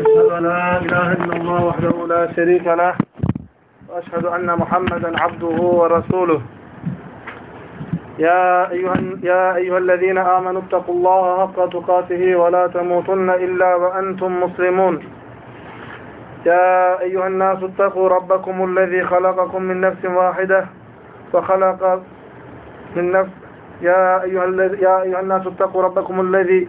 أشهد أن لا إله إلا الله وحده لا شريك له وأشهد أن محمدا عبده ورسوله. يا أيها, يا أيها الذين آمنوا اتقوا الله حق تقاته ولا تموتن إلا وأنتم مسلمون. يا أيها الناس اتقوا ربكم الذي خلقكم من نفس واحدة وخلق من نفس يا أيها, يا أيها الناس اتقوا ربكم الذي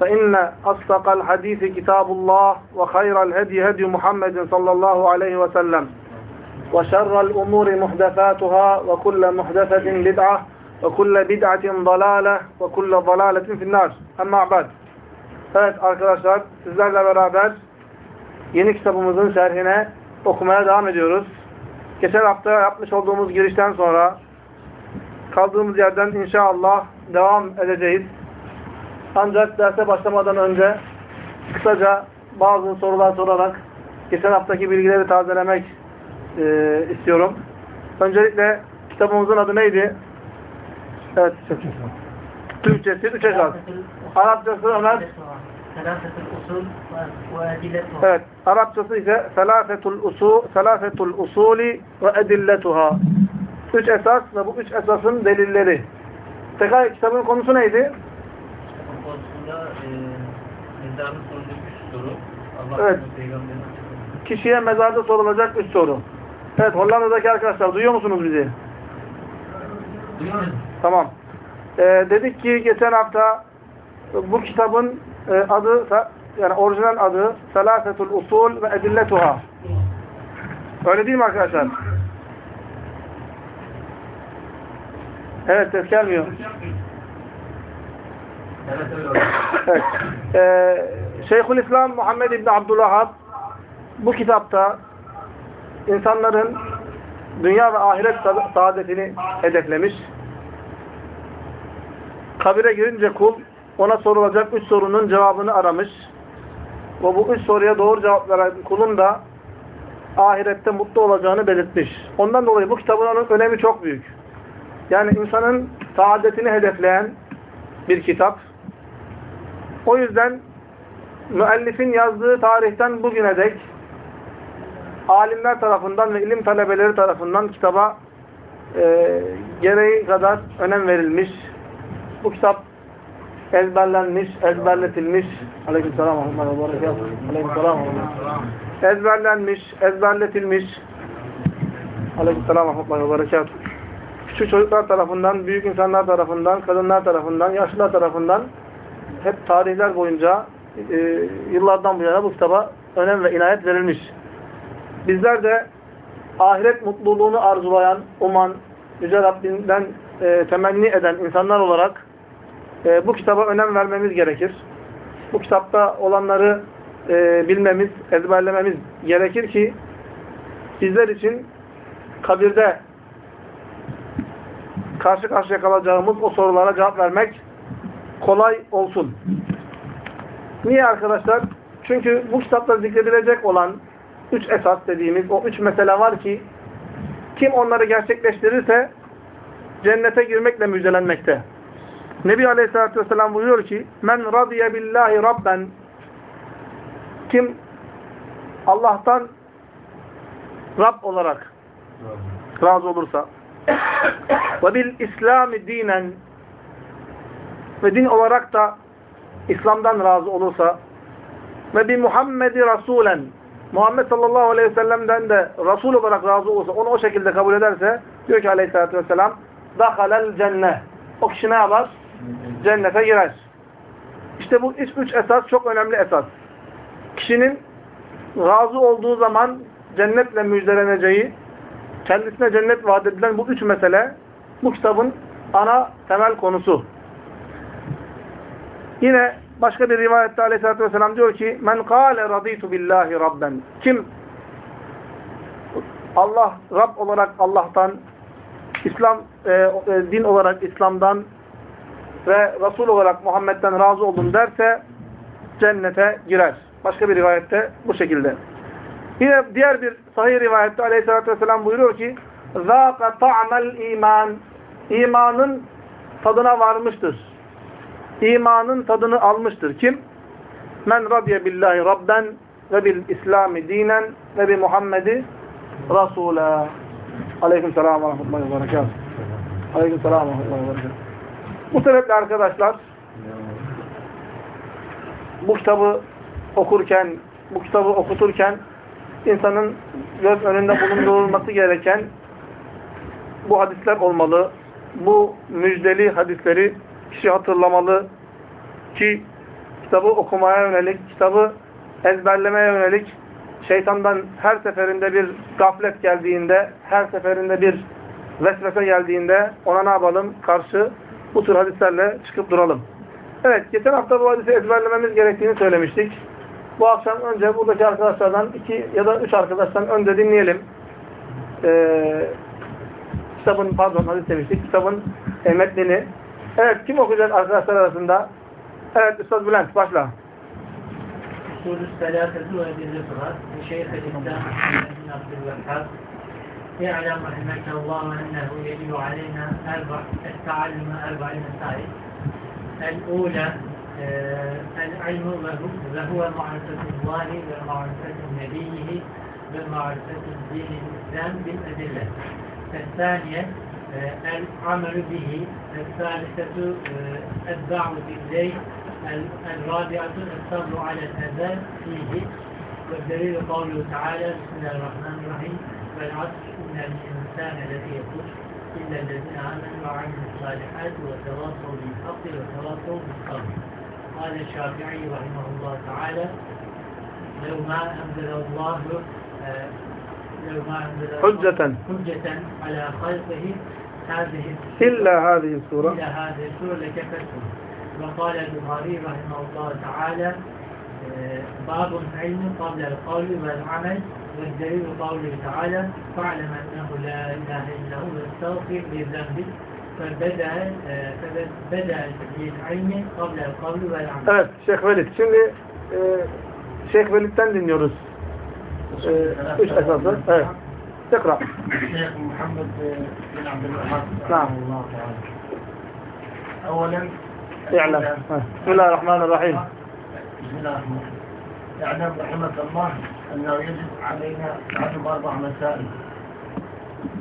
فإن أصدق الحديث كتاب الله وخير الهدي هدي محمد صلى الله عليه وسلم وشر الأمور محدثاتها وكل محدثة بدعة وكل بدعة ضلالة وكل ضلالة في النار أما بعد Evet arkadaşlar sizlerle beraber yeni kitabımızın şerhine okumaya devam ediyoruz. Geçen hafta yapmış olduğumuz girişten sonra kaldığımız yerden inşallah devam edeceğiz. Ancak derse başlamadan önce kısaca bazı sorular sorarak geçen haftaki bilgileri tazelemek e, istiyorum. Öncelikle kitabımızın adı neydi? Evet. Türkçesi üç esas. Arapçası Ömer. Evet. Arapçası ise selafetul usul, selafetul usuli ve edilletuha. Üç esas ve bu üç esasın delilleri. Tekrar kitabın konusu neydi? Konusunda e, mezarın sorduğu üç soru. Allah Evet. Kişiye mezarda sorulacak üç soru. Evet Hollanda'daki arkadaşlar duyuyor musunuz bizi? Duyuyoruz. Tamam. Ee, dedik ki geçen hafta bu kitabın e, adı yani orijinal adı Selafetul Usul ve Edilletuha. Öyle değil mi arkadaşlar? Evet ses gelmiyor. Evet. Ee, Şeyhülislam Muhammed İbni Abdülvahhab bu kitapta insanların dünya ve ahiret sa- saadetini hedeflemiş. Kabire girince kul ona sorulacak üç sorunun cevabını aramış. Ve bu üç soruya doğru cevap veren kulun da ahirette mutlu olacağını belirtmiş. Ondan dolayı bu kitabın önemi çok büyük. Yani insanın saadetini hedefleyen bir kitap. O yüzden müellifin yazdığı tarihten bugüne dek alimler tarafından ve ilim talebeleri tarafından kitaba e, gereği kadar önem verilmiş. Bu kitap ezberlenmiş, ezberletilmiş. Aleykümselam. Aleykümselam. Ezberlenmiş, ezberletilmiş. Aleykümselam. Aleykümselam. Küçük çocuklar tarafından, büyük insanlar tarafından, kadınlar tarafından, yaşlılar tarafından hep tarihler boyunca e, yıllardan bu yana bu kitaba önem ve inayet verilmiş. Bizler de ahiret mutluluğunu arzulayan, uman, Yüce Rabbinden e, temenni eden insanlar olarak e, bu kitaba önem vermemiz gerekir. Bu kitapta olanları e, bilmemiz, ezberlememiz gerekir ki bizler için kabirde karşı karşıya kalacağımız o sorulara cevap vermek kolay olsun. Niye arkadaşlar? Çünkü bu kitapta zikredilecek olan üç esas dediğimiz o üç mesele var ki kim onları gerçekleştirirse cennete girmekle müjdelenmekte. Nebi Aleyhisselatü Vesselam buyuruyor ki men radiye billahi rabben kim Allah'tan Rab olarak razı olursa ve bil İslami dinen ve din olarak da İslam'dan razı olursa ve bir Muhammed'i Rasulen Muhammed sallallahu aleyhi ve sellem'den de Resul olarak razı olursa, onu o şekilde kabul ederse diyor ki aleyhissalatü vesselam dahalel cennet. O kişi ne yapar? Cennete girer. İşte bu üç, esas çok önemli esas. Kişinin razı olduğu zaman cennetle müjdeleneceği, kendisine cennet vaat edilen bu üç mesele bu kitabın ana temel konusu. Yine başka bir rivayette aleyhissalatü vesselam diyor ki men kâle radîtu billahi rabben kim Allah Rab olarak Allah'tan İslam e, e din olarak İslam'dan ve Resul olarak Muhammed'den razı oldum derse cennete girer. Başka bir rivayette bu şekilde. Yine diğer bir sahih rivayette aleyhissalatü vesselam buyuruyor ki zâka ta'mel iman imanın tadına varmıştır. İmanın tadını almıştır. Kim? Men radiye billahi rabben ve bil İslami dinen ve bi Muhammedi Rasula. Aleyküm selam ve rahmetullahi ve berekatuhu. Aleyküm selam ve rahmetullahi ve berekatuhu. Bu sebeple arkadaşlar bu kitabı okurken, bu kitabı okuturken insanın göz önünde bulundurulması gereken bu hadisler olmalı. Bu müjdeli hadisleri kişi hatırlamalı ki kitabı okumaya yönelik, kitabı ezberlemeye yönelik şeytandan her seferinde bir gaflet geldiğinde, her seferinde bir vesvese geldiğinde ona ne yapalım? Karşı bu tür hadislerle çıkıp duralım. Evet, geçen hafta bu hadisi ezberlememiz gerektiğini söylemiştik. Bu akşam önce buradaki arkadaşlardan iki ya da üç arkadaştan önce dinleyelim. Ee, kitabın, pardon hadis demiştik, kitabın metnini. Evet, kim okuyacak arkadaşlar arasında? Evet, Üstad Bülent, başla. أصول الثلاثة وأدلتها لشيخ الإسلام محمد بن عبد الوهاب اعلم رحمك الله أنه يجب علينا أربع التعلم أربع مسائل الأولى آه، العلم وهو- وهو معرفة الله ومعرفة نبيه ومعرفة الدين الإسلام بالأدلة الثانية آه، العمل به الثالثة آه، الدعوة إليه ال- الرابعة الصبر على الأذى فيه. والدليل قوله تعالى بسم الله الرحمن الرحيم. والعصر إن الإنسان لفي خسر إلا الذين آمنوا وعملوا الصالحات وتواصوا بالحق وتواصوا بالصبر. قال الشافعي رحمه الله تعالى لو ما أنزل الله آه، لو ما أنزل الله حجة. حجة على خلقه هذه إلا هذه السورة إلى هذه السورة لكفتهم وقال البخاري رحمه الله تعالى آه، باب العلم قبل القول والعمل والدليل قوله تعالى فاعلم أنه لا إله إلا هو واستغفر لذنبك فبدأ آه، فبدأ بالعلم قبل القول والعمل Evet, Şeyh Velid. Şimdi e, Şeyh Velid'den dinliyoruz. E, üç esası. Evet. Tekrar. الشيخ محمد بن عبد الوهاب نعم. الله اولا. اعلم. بسم الله الرحمن الرحيم. بسم الله الرحمن الرحيم. اعلم رحمك الله أنه يجب علينا تعلم أربع مسائل.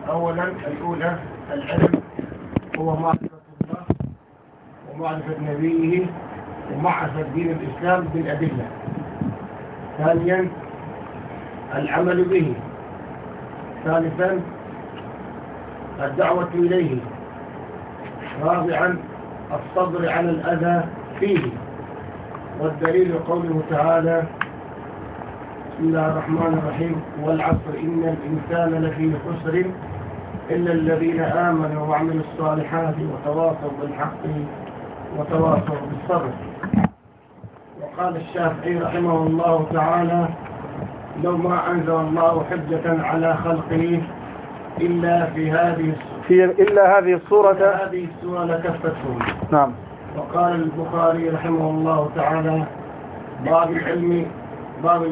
اولا الأولى العلم هو معرفة الله ومعرفة نبيه ومعرفة دين الإسلام بالأدلة. ثانيا العمل به. ثالثا الدعوة إليه. رابعا الصبر على الأذى فيه. والدليل قوله تعالى بسم الله الرحمن الرحيم. والعصر إن الإنسان لفي خسر إلا الذين آمنوا وعملوا الصالحات وتواصوا بالحق وتواصوا بالصبر. وقال الشافعي رحمه الله تعالى لو ما أنزل الله حجة على خلقه إلا في هذه في إلا هذه الصورة. هذه السورة لكفتهم. نعم. وقال البخاري رحمه الله تعالى باب العلم باب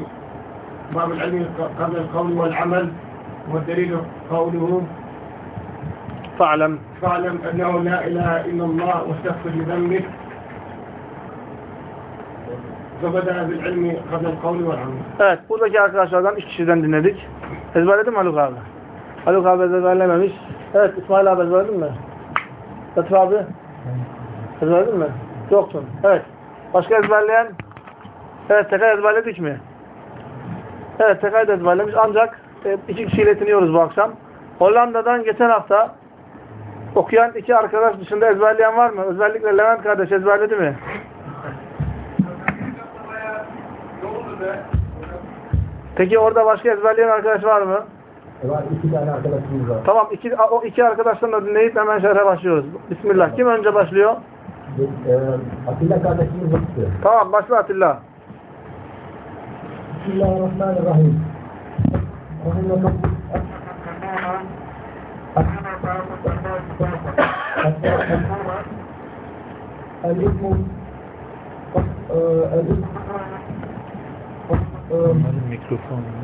باب العلم قبل القول والعمل والدليل قوله فاعلم. فاعلم أنه لا إله إلا الله واستغفر لذنبك فبدأ بالعلم قبل القول والعمل. Evet, buradaki arkadaşlardan üç kişiden dinledik. Ezberledin mi Haluk abi? Haluk abi ezberlememiş. Evet, İsmail abi ezberledin mi? Latif abi? Ezberledin mi? Yoktun. Evet. Başka ezberleyen? Evet, tekrar ezberledik mi? Evet, tekrar ezberlemiş. Ancak e, iki kişiyle yetiniyoruz bu akşam. Hollanda'dan geçen hafta okuyan iki arkadaş dışında ezberleyen var mı? Özellikle Levent kardeş ezberledi mi? Peki orada başka ezberleyen arkadaş var mı? Var iki tane arkadaşımız var. Tamam iki, o iki arkadaştan da dinleyip hemen şerhe başlıyoruz. Bismillah. Kim önce başlıyor? Ee, Atilla kardeşimiz baktı. Tamam başla Atilla. Bismillahirrahmanirrahim. الاسم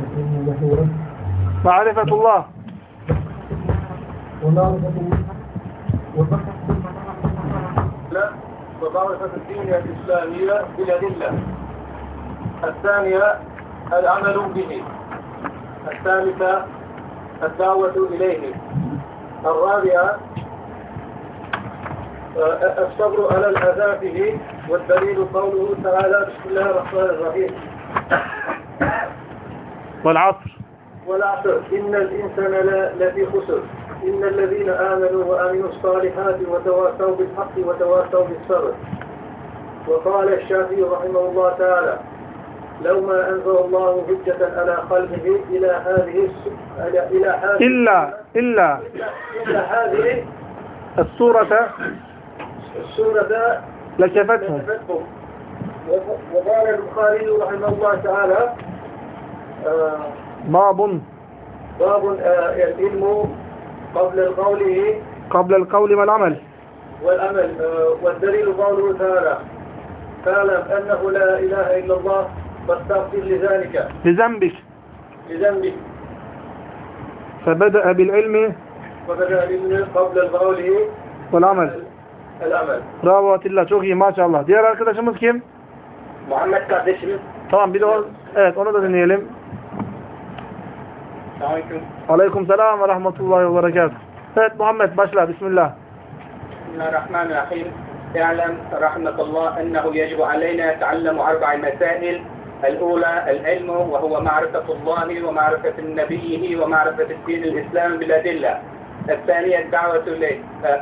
الاسم المشهورة Marifetullah. ومعرفة ومعرفة الدين الإسلامية بالأدلة الثانية العمل به الثالثة الدعوة إليه الرابعة آه، الصبر على الأذى به والدليل قوله تعالى بسم الله الرحمن الرحيم والعصر. والعصر إن الإنسان لفي خسر. إن الذين آمنوا وآمنوا الصالحات وتواصوا بالحق وتواصوا بالصبر. وقال الشافعي رحمه الله تعالى لو ما أنزل الله حجة على خلقه إلى هذه إلى إلى هذه إلا إلا إلى هذه السورة السورة لكفتهم لكفتهم وق- وقال البخاري رحمه الله تعالى آه باب. باب آه، العلم قبل قوله قبل القول والعمل والأمل آه، والدليل قوله تعالى فاعلم أنه لا إله إلا الله واستغفر لذلك. لذنبك. لذنبك. فبدأ بالعلم. وبدأ العلم قبل قوله والعمل. الأمل Bravo Atilla çok iyi maşallah. Diğer arkadaşımız kim? Muhammed kardeşimiz Tamam bir de o, evet onu da dinleyelim. Selamünaleyküm. Aleyküm selam ve rahmetullahi ve berekatuhu. Evet Muhammed başla bismillah. بسم الله الرحمن الرحيم اعلم رحمة الله أنه يجب علينا تعلم أربع مسائل الأولى العلم وهو معرفة الله ومعرفة نبيه ومعرفة الدين الإسلام بالأدلة الثانية الدعوة إليه. آه،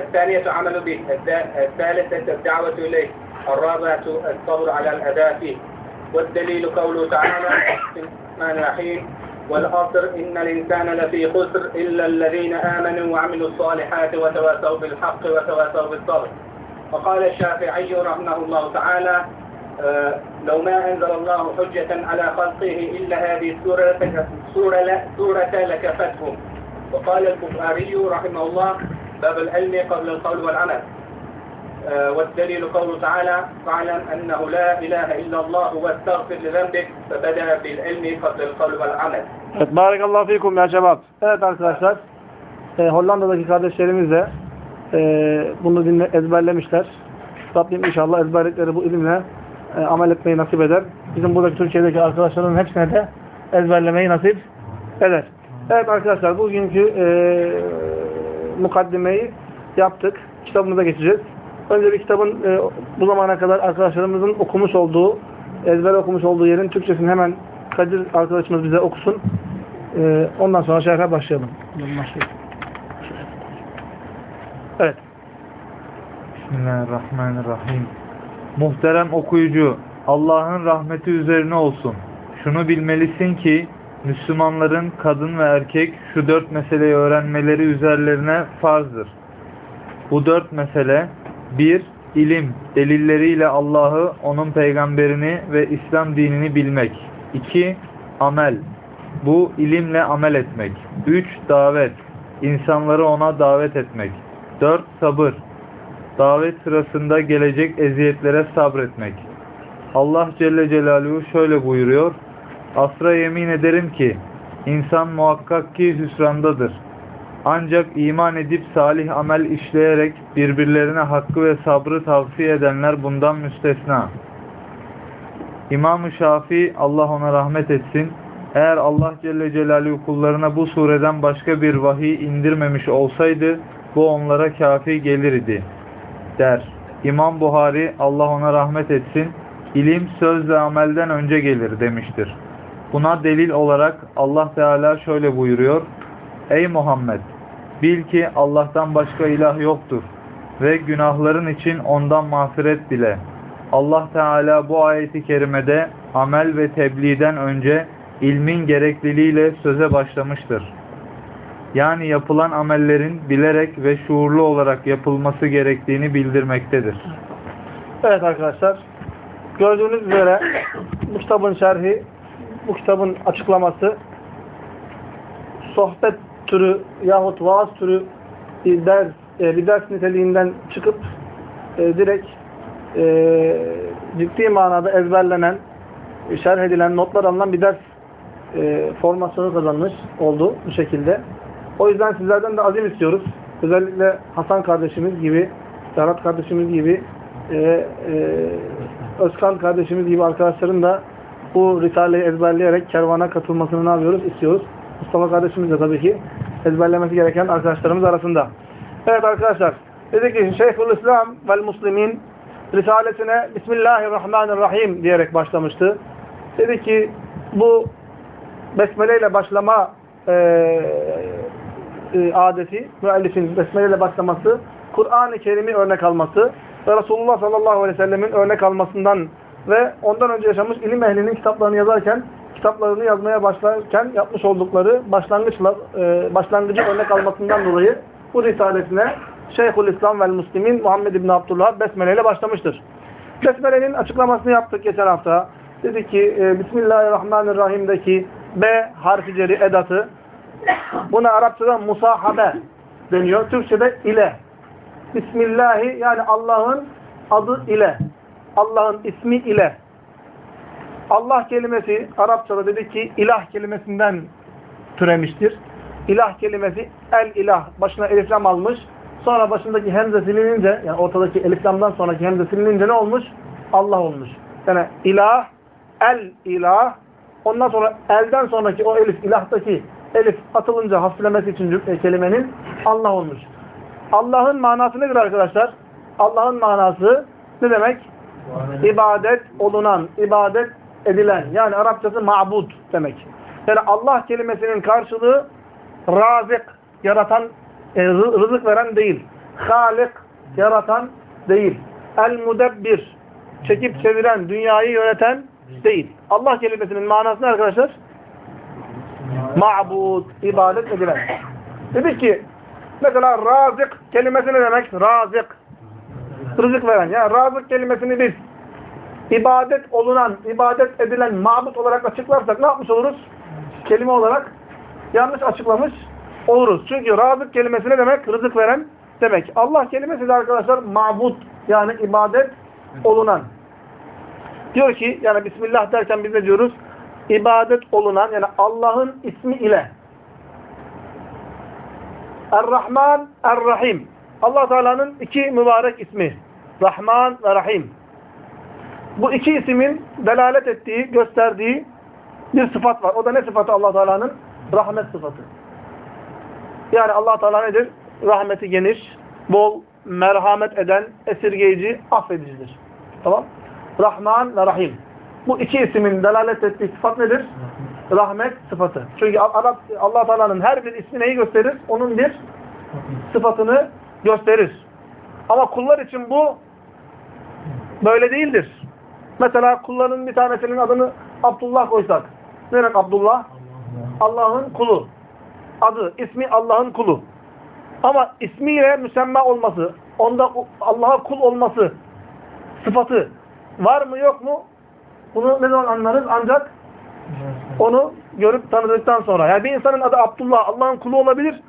الثانية عمل به. الث- الثالثة الدعوة إليه. الرابعة الصبر على الأداء فيه. والدليل قوله تعالى بسم الله الرحمن الرحيم. والعصر إن الإنسان لفي خسر إلا الذين آمنوا وعملوا الصالحات وتواصوا بالحق وتواصوا بالصبر. وقال الشافعي رحمه الله تعالى آه، لو ما أنزل الله حجة على خلقه إلا هذه السورة سورة, سورة لكفتهم وقال البخاري رحمه الله باب العلم قبل القول والعمل. والدليل قوله تعالى فاعلم أنه لا إله إلا الله واستغفر لذنبك فبدأ بالعلم قبل القول والعمل Evet barakallahu fikum ya şebap. Evet arkadaşlar e, Hollanda'daki kardeşlerimiz de e, bunu dinle, ezberlemişler. Rabbim inşallah ezberledikleri bu ilimle e, amel etmeyi nasip eder. Bizim buradaki Türkiye'deki arkadaşların hepsine de ezberlemeyi nasip eder. Evet arkadaşlar bugünkü e, mukaddimeyi yaptık. Kitabımıza geçeceğiz. Önce bir kitabın e, bu zamana kadar arkadaşlarımızın okumuş olduğu, ezber okumuş olduğu yerin Türkçesini hemen Kadir arkadaşımız bize okusun. E, ondan sonra şerhe başlayalım. Evet. Bismillahirrahmanirrahim. Muhterem okuyucu, Allah'ın rahmeti üzerine olsun. Şunu bilmelisin ki, Müslümanların kadın ve erkek şu dört meseleyi öğrenmeleri üzerlerine farzdır. Bu dört mesele, bir, ilim, delilleriyle Allah'ı, onun peygamberini ve İslam dinini bilmek. İki, amel, bu ilimle amel etmek. Üç, davet, insanları ona davet etmek. Dört, sabır, davet sırasında gelecek eziyetlere sabretmek. Allah Celle Celaluhu şöyle buyuruyor. Asra yemin ederim ki insan muhakkak ki hüsrandadır. Ancak iman edip salih amel işleyerek birbirlerine hakkı ve sabrı tavsiye edenler bundan müstesna. İmam-ı Şafii Allah ona rahmet etsin. Eğer Allah Celle Celaluhu kullarına bu sureden başka bir vahiy indirmemiş olsaydı bu onlara kafi gelirdi der. İmam Buhari Allah ona rahmet etsin. İlim söz ve amelden önce gelir demiştir. Buna delil olarak Allah Teala şöyle buyuruyor. Ey Muhammed! Bil ki Allah'tan başka ilah yoktur. Ve günahların için ondan mağfiret dile. Allah Teala bu ayeti kerimede amel ve tebliğden önce ilmin gerekliliğiyle söze başlamıştır. Yani yapılan amellerin bilerek ve şuurlu olarak yapılması gerektiğini bildirmektedir. Evet arkadaşlar. Gördüğünüz üzere bu kitabın şerhi, bu kitabın açıklaması sohbet türü yahut vaaz türü bir ders, e, bir ders niteliğinden çıkıp e, direkt e, ciddi manada ezberlenen, şerh edilen, notlar alınan bir ders e, formasyonu kazanmış oldu bu şekilde. O yüzden sizlerden de azim istiyoruz. Özellikle Hasan kardeşimiz gibi, Serhat kardeşimiz gibi, e, e, Özkan kardeşimiz gibi arkadaşların da bu Risale'yi ezberleyerek kervana katılmasını ne yapıyoruz? İstiyoruz. Mustafa kardeşimiz de tabii ki ezberlemesi gereken arkadaşlarımız arasında. Evet arkadaşlar, dedik ki Şeyhül İslam vel Muslimin Risalesine Bismillahirrahmanirrahim diyerek başlamıştı. Dedi ki bu Besmele ile başlama e, e, adeti, müellifin Besmele ile başlaması, Kur'an-ı Kerim'i örnek alması ve Resulullah sallallahu aleyhi ve sellemin örnek almasından ve ondan önce yaşamış ilim ehlinin kitaplarını yazarken, kitaplarını yazmaya başlarken yapmış oldukları başlangıçla, e, başlangıcı örnek almasından dolayı bu risalesine Şeyhül İslam vel Müslimin Muhammed İbni Abdullah Besmele ile başlamıştır. Besmele'nin açıklamasını yaptık geçen hafta. Dedi ki e, Bismillahirrahmanirrahim'deki B harfi ceri edatı buna Arapçada musahabe deniyor. Türkçe'de ile. Bismillahi yani Allah'ın adı ile. Allah'ın ismi ile. Allah kelimesi Arapçada dedi ki ilah kelimesinden türemiştir. İlah kelimesi el ilah başına eliflam almış. Sonra başındaki hemze silinince yani ortadaki eliflamdan sonraki hemze silinince ne olmuş? Allah olmuş. Yani ilah, el ilah ondan sonra elden sonraki o elif ilahtaki elif atılınca hafiflemesi için cümle- kelimenin Allah olmuş. Allah'ın manası nedir arkadaşlar? Allah'ın manası ne demek? İbadet olunan, ibadet edilen. Yani Arapçası ma'bud demek. Yani Allah kelimesinin karşılığı razık, yaratan, e, rı- rızık veren değil. Halik, yaratan değil. El-mudebbir, çekip çeviren, dünyayı yöneten değil. Allah kelimesinin manası ne arkadaşlar? Ma'bud, ibadet edilen. Dedik ki, mesela razık kelimesi ne demek? Razık. Rızık veren. Yani razık kelimesini biz ibadet olunan, ibadet edilen mabut olarak açıklarsak ne yapmış oluruz? Kelime olarak yanlış açıklamış oluruz. Çünkü razık kelimesi ne demek? Rızık veren demek. Allah kelimesi de arkadaşlar mabut yani ibadet olunan. Diyor ki yani Bismillah derken biz ne diyoruz? İbadet olunan yani Allah'ın ismi ile Er-Rahman, Er-Rahim. allah Teala'nın iki mübarek ismi. Rahman ve Rahim. Bu iki isimin delalet ettiği, gösterdiği bir sıfat var. O da ne sıfatı allah Teala'nın? Rahmet sıfatı. Yani allah Teala nedir? Rahmeti geniş, bol, merhamet eden, esirgeyici, affedicidir. Tamam? Rahman ve Rahim. Bu iki isimin delalet ettiği sıfat nedir? Rahmet sıfatı. Çünkü allah Teala'nın her bir ismi neyi gösterir? Onun bir sıfatını gösterir. Ama kullar için bu böyle değildir. Mesela kulların bir tanesinin adını Abdullah koysak. Ne demek Abdullah? Allah'ın kulu. Adı, ismi Allah'ın kulu. Ama ismiyle müsemma olması, onda Allah'a kul olması sıfatı var mı yok mu? Bunu ne zaman anlarız? Ancak onu görüp tanıdıktan sonra. Yani bir insanın adı Abdullah, Allah'ın kulu olabilir.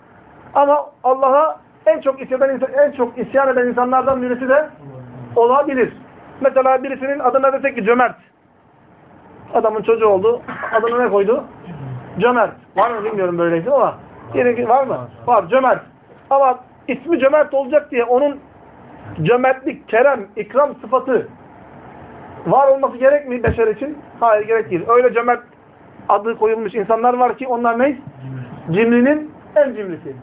Ama Allah'a en çok isyan eden, en çok isyan eden insanlardan birisi de olabilir. Mesela birisinin adına desek ki cömert. Adamın çocuğu oldu. Adını ne koydu? Cömert. Var mı bilmiyorum böyle isim ama. Yine var mı? Var. Cömert. Ama ismi cömert olacak diye onun cömertlik, kerem, ikram sıfatı var olması gerek mi beşer için? Hayır gerek değil. Öyle cömert adı koyulmuş insanlar var ki onlar ne? Cimrinin en cimrisi.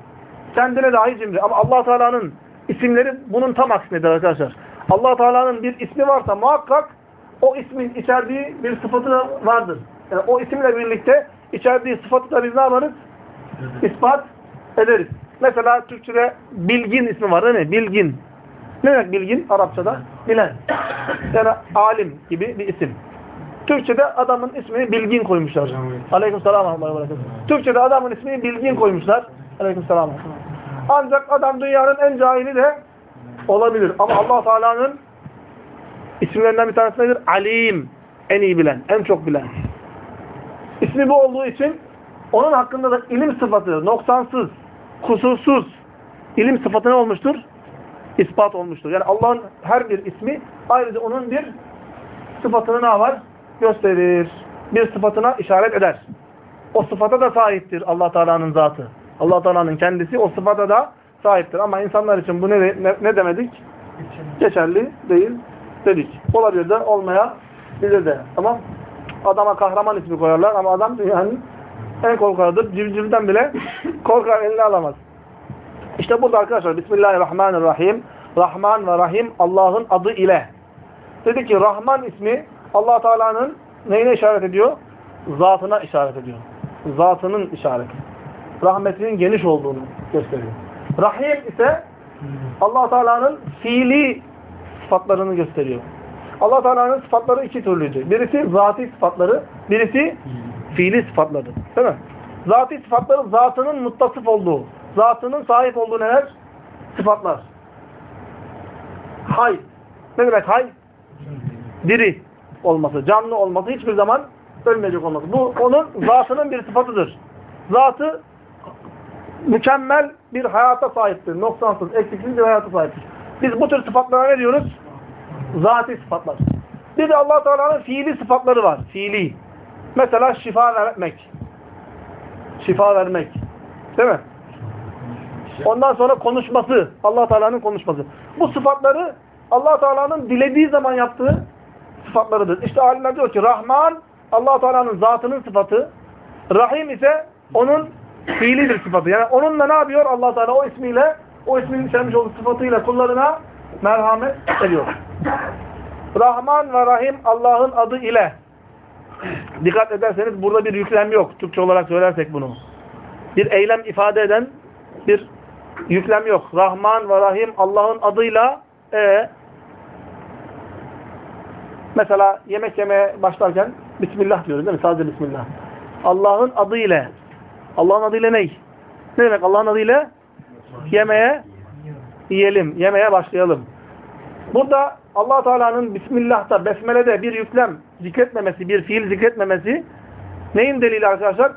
Kendine dahi cimri. Ama allah Teala'nın isimleri bunun tam aksinedir arkadaşlar. Allah Teala'nın bir ismi varsa muhakkak o ismin içerdiği bir sıfatı da vardır. Yani o isimle birlikte içerdiği sıfatı da biz ne yaparız? İspat ederiz. Mesela Türkçe'de bilgin ismi var değil mi? Bilgin. Ne demek bilgin Arapçada? Bilen. Yani alim gibi bir isim. Türkçe'de adamın ismini bilgin koymuşlar. Aleyküm selam. Türkçe'de adamın ismini bilgin koymuşlar. Aleykümselam. Ancak adam dünyanın en cahili de olabilir. Ama allah Teala'nın isimlerinden bir tanesi nedir? Alim. En iyi bilen, en çok bilen. İsmi bu olduğu için onun hakkında da ilim sıfatı, noksansız, kusursuz ilim sıfatı ne olmuştur? İspat olmuştur. Yani Allah'ın her bir ismi ayrıca onun bir sıfatını ne var? Gösterir. Bir sıfatına işaret eder. O sıfata da sahiptir allah Teala'nın zatı. allah Teala'nın kendisi o sıfata da sahiptir. Ama insanlar için bu ne, ne, ne demedik? Geçerli değil dedik. Olabilir de olmayabilir de. Tamam. Adama kahraman ismi koyarlar ama adam dünyanın en korkarıdır. Civcivden bile korkar eline alamaz. İşte burada arkadaşlar Bismillahirrahmanirrahim. Rahman ve Rahim Allah'ın adı ile. Dedi ki Rahman ismi allah Teala'nın neyine işaret ediyor? Zatına işaret ediyor. Zatının işareti. Rahmetinin geniş olduğunu gösteriyor. Rahim ise allah Teala'nın fiili sıfatlarını gösteriyor. allah Teala'nın sıfatları iki türlüydü. Birisi zati sıfatları, birisi fiili sıfatları. Değil mi? Zati sıfatları zatının muttasıf olduğu, zatının sahip olduğu neler? Sıfatlar. Hay. Ne demek hay? Diri olması, canlı olması, hiçbir zaman ölmeyecek olması. Bu onun zatının bir sıfatıdır. Zatı mükemmel bir hayata sahiptir. Noksansız, eksiksiz bir hayata sahiptir. Biz bu tür sıfatlara ne diyoruz? Zati sıfatlar. Bir de allah Teala'nın fiili sıfatları var. Fiili. Mesela şifa vermek. Şifa vermek. Değil mi? Ondan sonra konuşması. allah Teala'nın konuşması. Bu sıfatları allah Teala'nın dilediği zaman yaptığı sıfatlarıdır. İşte alimler diyor ki Rahman allah Teala'nın zatının sıfatı. Rahim ise onun fiili bir sıfatı. Yani onunla ne yapıyor allah Teala o ismiyle o ismin içermiş olduğu sıfatıyla kullarına merhamet ediyor. Rahman ve Rahim Allah'ın adı ile. Dikkat ederseniz burada bir yüklem yok. Türkçe olarak söylersek bunu. Bir eylem ifade eden bir yüklem yok. Rahman ve Rahim Allah'ın adıyla e, mesela yemek yemeye başlarken Bismillah diyoruz değil mi? Sadece Bismillah. Allah'ın adı ile Allah'ın adıyla ne? Ne demek Allah'ın adıyla? Yemeğe yiyelim. Yemeye başlayalım. Burada allah Teala'nın Bismillah'ta, Besmele'de bir yüklem zikretmemesi, bir fiil zikretmemesi neyin delili arkadaşlar?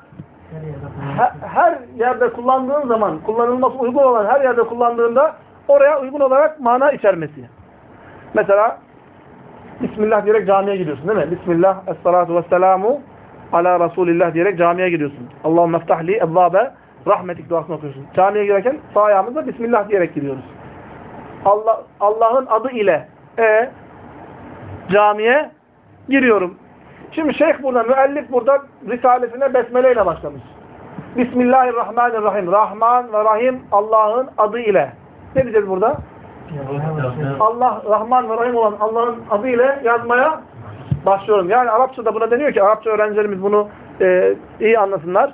Her yerde kullandığın zaman, kullanılması uygun olan her yerde kullandığında oraya uygun olarak mana içermesi. Mesela Bismillah diyerek camiye gidiyorsun değil mi? Bismillah, esselatu vesselamu ala Resulillah diyerek camiye gidiyorsun. Allahümme ftahli ezzâbe rahmetik duasını okuyorsun. Camiye girerken sağ ayağımızda Bismillah diyerek gidiyoruz. Allah Allah'ın adı ile e, camiye giriyorum. Şimdi şeyh burada, müellif burada risalesine besmele ile başlamış. Bismillahirrahmanirrahim. Rahman ve Rahim Allah'ın adı ile. Ne diyeceğiz burada? Allah, Rahman ve Rahim olan Allah'ın adı ile yazmaya başlıyorum. Yani Arapçada buna deniyor ki, Arapça öğrencilerimiz bunu e, iyi anlasınlar.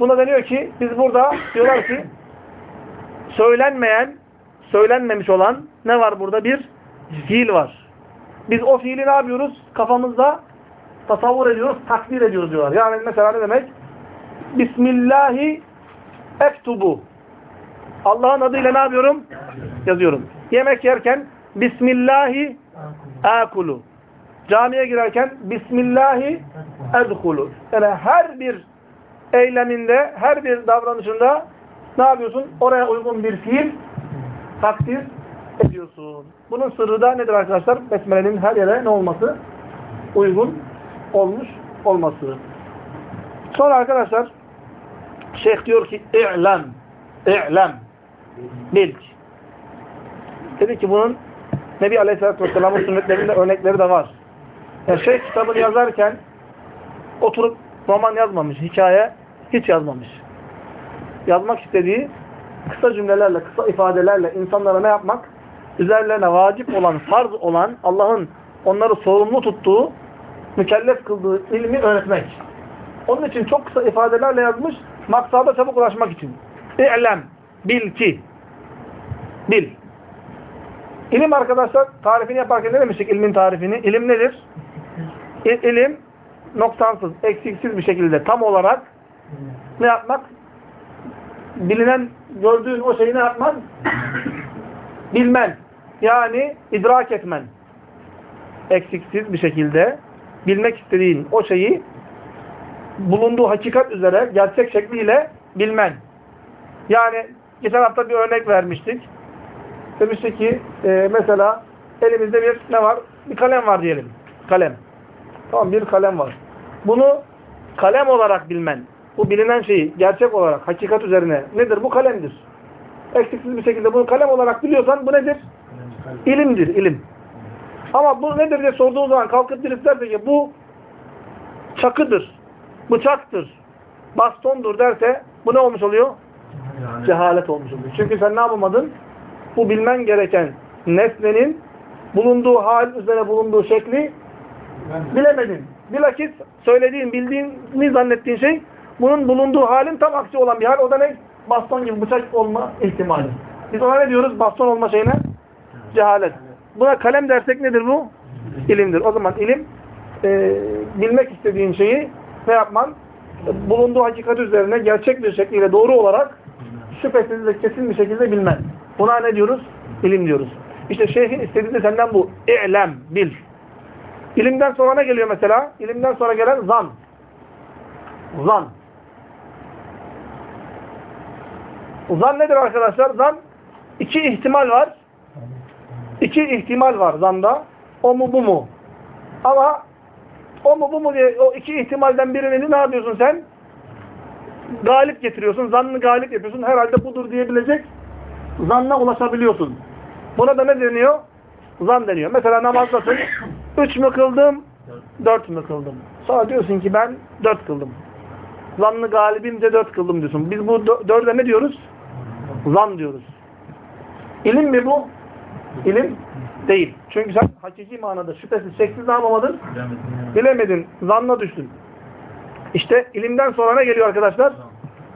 Buna deniyor ki, biz burada diyorlar ki, söylenmeyen, söylenmemiş olan ne var burada? Bir fiil var. Biz o fiili ne yapıyoruz? Kafamızda tasavvur ediyoruz, takdir ediyoruz diyorlar. Yani mesela ne demek? Bismillahi ektubu. Allah'ın adıyla ne yapıyorum? Yazıyorum. Yemek yerken Bismillahi akulu. Camiye girerken Bismillahi edhulu. Yani her bir eyleminde, her bir davranışında ne yapıyorsun? Oraya uygun bir fiil takdir ediyorsun. Bunun sırrı da nedir arkadaşlar? Besmele'nin her yere ne olması? Uygun olmuş olması. Sonra arkadaşlar şeyh diyor ki i'lem i'lem bilk. Dedi ki bunun Nebi Aleyhisselatü Vesselam'ın sünnetlerinde örnekleri de var. Yani şeyh kitabını yazarken oturup roman yazmamış, hikaye hiç yazmamış. Yazmak istediği kısa cümlelerle, kısa ifadelerle insanlara ne yapmak? Üzerlerine vacip olan, farz olan, Allah'ın onları sorumlu tuttuğu, mükellef kıldığı ilmi öğretmek. Onun için çok kısa ifadelerle yazmış, maksada çabuk ulaşmak için. İ'lem, bil ki. Bil. İlim arkadaşlar, tarifini yaparken ne demiştik ilmin tarifini? İlim nedir? İ ilim, noksansız, eksiksiz bir şekilde tam olarak ne yapmak? bilinen, gördüğün o şeyi ne yapman? Bilmen. Yani idrak etmen. Eksiksiz bir şekilde bilmek istediğin o şeyi bulunduğu hakikat üzere gerçek şekliyle bilmen. Yani geçen hafta bir örnek vermiştik. Demiştik ki e, mesela elimizde bir ne var? Bir kalem var diyelim. Kalem. Tamam bir kalem var. Bunu kalem olarak bilmen. Bu bilinen şeyi gerçek olarak hakikat üzerine nedir? Bu kalemdir. Eksiksiz bir şekilde bunu kalem olarak biliyorsan bu nedir? İlimdir, ilim. Ama bu nedir diye sorduğun zaman kalkıp birisi derse ki bu çakıdır, bıçaktır, bastondur derse bu ne olmuş oluyor? Cehalet olmuş oluyor. Çünkü sen ne yapamadın? Bu bilmen gereken nesnenin bulunduğu hal üzere bulunduğu şekli bilemedin. Bilakis söylediğin, bildiğini zannettiğin şey bunun bulunduğu halin tam aksi olan bir hal. O da ne? Baston gibi bıçak olma ihtimali. Biz ona ne diyoruz? Baston olma şeyine? Cehalet. Buna kalem dersek nedir bu? İlimdir. O zaman ilim e, bilmek istediğin şeyi ne yapman? Bulunduğu hakikat üzerine gerçek bir şekilde doğru olarak şüphesiz ve kesin bir şekilde bilmen. Buna ne diyoruz? İlim diyoruz. İşte şeyhin istediği de senden bu. İ'lem, bil. İlimden sonra ne geliyor mesela? İlimden sonra gelen zan. Zan. Zan nedir arkadaşlar? Zan iki ihtimal var. İki ihtimal var zanda. O mu bu mu? Ama o mu bu mu diye o iki ihtimalden birini ne yapıyorsun sen? Galip getiriyorsun. Zannı galip yapıyorsun. Herhalde budur diyebilecek zanna ulaşabiliyorsun. Buna da ne deniyor? Zan deniyor. Mesela namazdasın. Üç mü kıldım? Dört mü kıldım? Sonra diyorsun ki ben dört kıldım. Zannı galibimce dört kıldım diyorsun. Biz bu dörde ne diyoruz? Zan diyoruz. İlim mi bu? İlim değil. Çünkü sen hakiki manada şüphesiz şeksiz ne yapamadın? Bilemedin. Zanna düştün. İşte ilimden sonra ne geliyor arkadaşlar?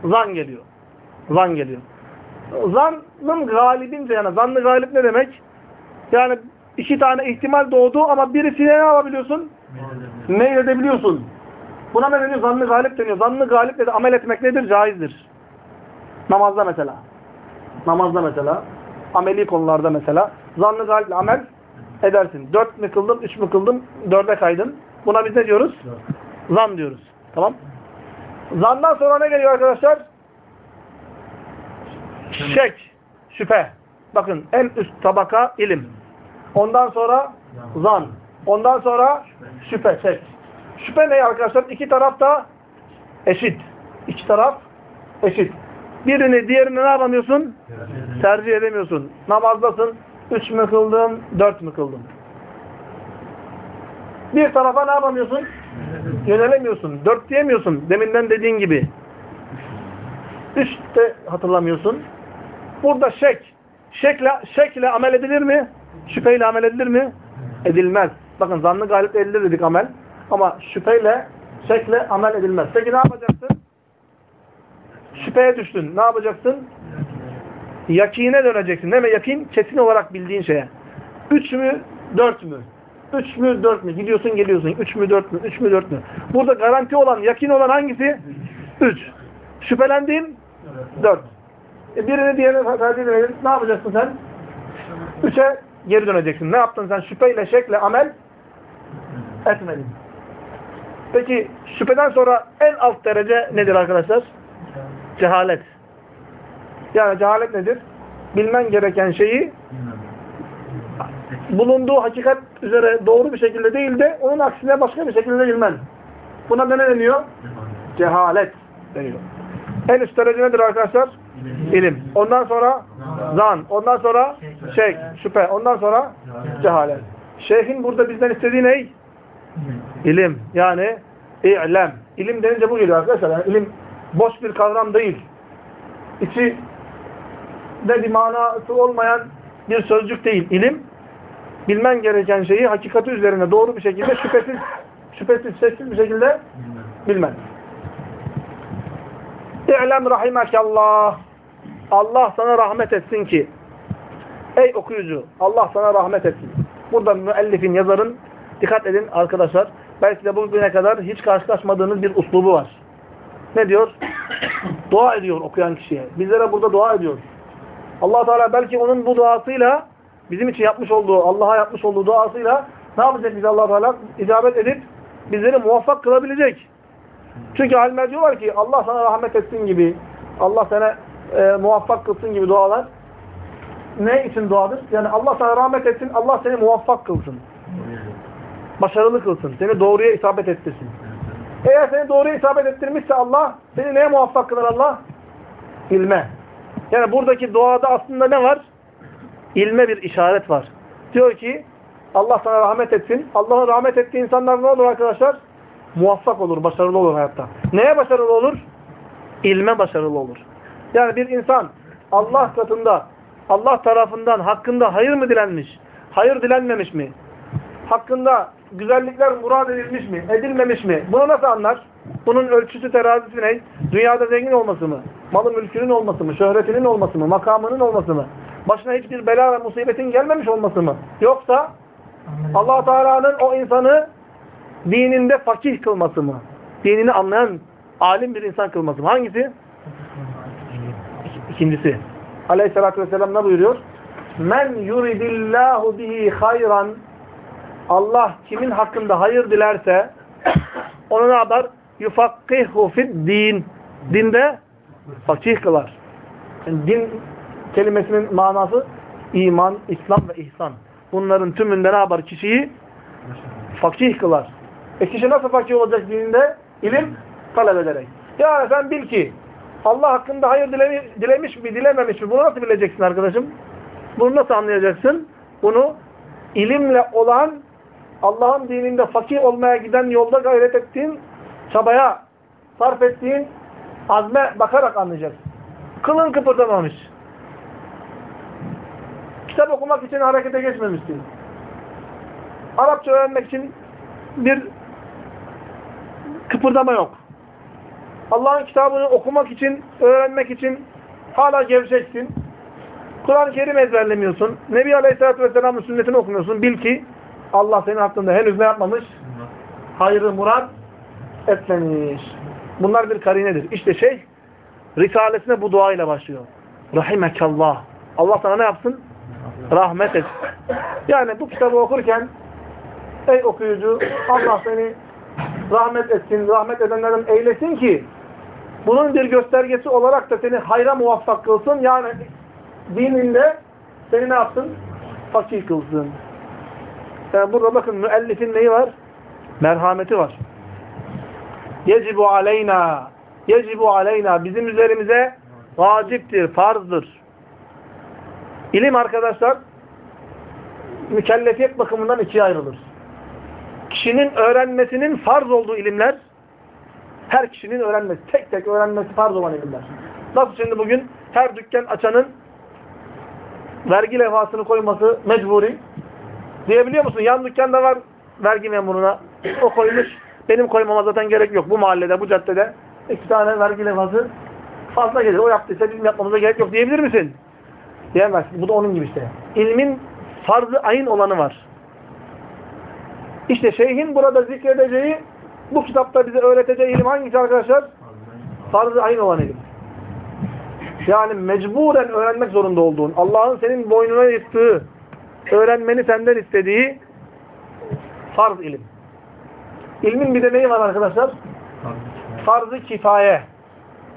Zan geliyor. Zan geliyor. Zannın galibince yani zannı galip ne demek? Yani iki tane ihtimal doğdu ama birisine ne yapabiliyorsun? Meyledebiliyorsun. Buna ne deniyor? Zannı galip deniyor. Zannı galip dedi. Amel etmek nedir? Caizdir. Namazda mesela. Namazda mesela. Ameli konularda mesela. Zannı galiple amel edersin. Dört mü kıldım, üç mü kıldım, dörde kaydın. Buna biz ne diyoruz? Zan diyoruz. Tamam. Zandan sonra ne geliyor arkadaşlar? Şek, şüphe. Bakın en üst tabaka ilim. Ondan sonra zan. Ondan sonra şüphe, şek. Şüphe ne arkadaşlar? İki taraf da eşit. İki taraf eşit. Birini diğerini ne yapamıyorsun? Tercih edemiyorsun. Namazdasın. Üç mü kıldın? Dört mü kıldın? Bir tarafa ne yapamıyorsun? Yönelemiyorsun. Dört diyemiyorsun. Deminden dediğin gibi. Üç de hatırlamıyorsun. Burada şek. Şekle, şekle amel edilir mi? Şüpheyle amel edilir mi? Edilmez. Bakın zannı galip edilir dedik amel. Ama şüpheyle, şekle amel edilmez. Peki ne yapacaksın? Şüpheye düştün. Ne yapacaksın? Yakine döneceksin. Değil mi? Yakin kesin olarak bildiğin şeye. Üç mü? Dört mü? Üç mü? Dört mü? Gidiyorsun geliyorsun. Üç mü? Dört mü? Üç mü? Dört mü? Burada garanti olan, yakin olan hangisi? Üç. Şüphelendiğin? Dört. E birini diğerini tercih edelim. Ne yapacaksın sen? Üçe geri döneceksin. Ne yaptın sen? Şüpheyle, şekle, amel etmedin. Peki şüpheden sonra en alt derece nedir arkadaşlar? Cehalet. Yani cehalet nedir? Bilmen gereken şeyi bulunduğu hakikat üzere doğru bir şekilde değil de onun aksine başka bir şekilde bilmen. Buna ne deniyor? Cehalet deniyor. En üst derece nedir arkadaşlar? İlim. Ondan sonra zan. Ondan sonra şey, şüphe. Ondan sonra cehalet. Şeyhin burada bizden istediği ne? İlim. Yani İ'lem. İlim denince bu geliyor arkadaşlar. Yani ilim boş bir kavram değil. İçi de bir manası olmayan bir sözcük değil. İlim, bilmen gereken şeyi hakikati üzerine doğru bir şekilde şüphesiz, şüphesiz, sessiz bir şekilde bilmen. İ'lem rahimekallah. Allah sana rahmet etsin ki. Ey okuyucu, Allah sana rahmet etsin. Burada müellifin, yazarın, dikkat edin arkadaşlar, belki de bugüne kadar hiç karşılaşmadığınız bir uslubu var. Ne diyor? Dua ediyor okuyan kişiye. Bizlere burada dua ediyor. allah Teala belki onun bu duasıyla bizim için yapmış olduğu, Allah'a yapmış olduğu duasıyla ne yapacak bize allah Teala? icabet edip bizleri muvaffak kılabilecek. Çünkü alimler diyorlar ki Allah sana rahmet etsin gibi, Allah sana e, muvaffak kılsın gibi dualar ne için duadır? Yani Allah sana rahmet etsin, Allah seni muvaffak kılsın. Başarılı kılsın. Seni doğruya isabet ettirsin. Eğer seni doğruya isabet ettirmişse Allah, seni neye muvaffak kılar Allah? İlme. Yani buradaki duada aslında ne var? İlme bir işaret var. Diyor ki, Allah sana rahmet etsin. Allah'ın rahmet ettiği insanlar ne olur arkadaşlar? Muvaffak olur, başarılı olur hayatta. Neye başarılı olur? İlme başarılı olur. Yani bir insan Allah katında, Allah tarafından hakkında hayır mı dilenmiş? Hayır dilenmemiş mi? Hakkında güzellikler murad edilmiş mi? Edilmemiş mi? Bunu nasıl anlar? Bunun ölçüsü terazisi ne? Dünyada zengin olması mı? Malı mülkünün olması mı? Şöhretinin olması mı? Makamının olması mı? Başına hiçbir bela ve musibetin gelmemiş olması mı? Yoksa allah Teala'nın o insanı dininde fakih kılması mı? Dinini anlayan alim bir insan kılması mı? Hangisi? İkincisi. Aleyhissalatü vesselam ne buyuruyor? Men yuridillahu bihi hayran Allah kimin hakkında hayır dilerse onu ne yapar? Yufakkihu fid din. Dinde fakih kılar. Yani din kelimesinin manası iman, İslam ve ihsan. Bunların tümünde ne yapar? Kişiyi fakih kılar. E kişi nasıl fakih olacak dininde? İlim talep ederek. Yani sen bil ki Allah hakkında hayır dilemi, dilemiş mi, dilememiş mi? Bunu nasıl bileceksin arkadaşım? Bunu nasıl anlayacaksın? Bunu ilimle olan Allah'ın dininde fakir olmaya giden yolda gayret ettiğin, çabaya sarf ettiğin azme bakarak anlayacaksın. Kılın kıpırdamamış. Kitap okumak için harekete geçmemişsin. Arapça öğrenmek için bir kıpırdama yok. Allah'ın kitabını okumak için, öğrenmek için hala gevşeksin. Kur'an-ı Kerim ezberlemiyorsun. Nebi Aleyhisselatü Vesselam'ın sünnetini okumuyorsun. Bil ki Allah senin hakkında henüz ne yapmamış? Hayrı murad etmemiş. Bunlar bir karinedir. İşte şey, Risalesine bu duayla başlıyor. Rahimekallah. Allah sana ne yapsın? Rahmet et. Yani bu kitabı okurken ey okuyucu Allah seni rahmet etsin, rahmet edenlerin eylesin ki bunun bir göstergesi olarak da seni hayra muvaffak kılsın. Yani dininde seni ne yapsın? Fakir kılsın. Yani burada bakın müellifin neyi var? Merhameti var. Yecibu aleyna. Yecibu aleyna. Bizim üzerimize vaciptir, farzdır. İlim arkadaşlar mükellefiyet bakımından ikiye ayrılır. Kişinin öğrenmesinin farz olduğu ilimler her kişinin öğrenmesi, tek tek öğrenmesi farz olan ilimler. Nasıl şimdi bugün her dükkan açanın vergi levhasını koyması mecburi. Diyebiliyor musun? Yan dükkanda var vergi memuruna. O koymuş. Benim koymama zaten gerek yok. Bu mahallede, bu caddede iki tane vergi levhası fazla gelir. O yaptıysa bizim yapmamıza gerek yok diyebilir misin? Diyemezsin. Bu da onun gibi işte. İlmin farz-ı ayın olanı var. İşte şeyhin burada zikredeceği bu kitapta bize öğreteceği ilim hangisi arkadaşlar? Farz-ı ayın olan ilim. Yani mecburen öğrenmek zorunda olduğun, Allah'ın senin boynuna yıktığı, öğrenmeni senden istediği farz ilim. İlmin bir de neyi var arkadaşlar? Farz-ı kifaye.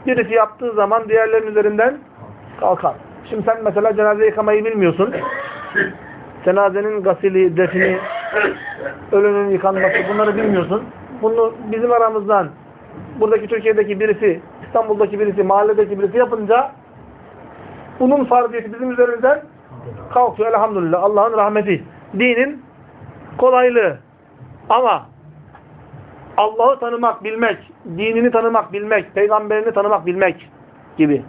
Birisi yaptığı zaman diğerlerinin üzerinden kalkar. Şimdi sen mesela cenaze yıkamayı bilmiyorsun. Cenazenin gasili, defini, ölünün yıkanması bunları bilmiyorsun. Bunu bizim aramızdan buradaki Türkiye'deki birisi, İstanbul'daki birisi, mahalledeki birisi yapınca bunun farziyeti bizim üzerimizden kalkıyor elhamdülillah. Allah'ın rahmeti. Dinin kolaylığı. Ama Allah'ı tanımak, bilmek, dinini tanımak, bilmek, peygamberini tanımak, bilmek gibi.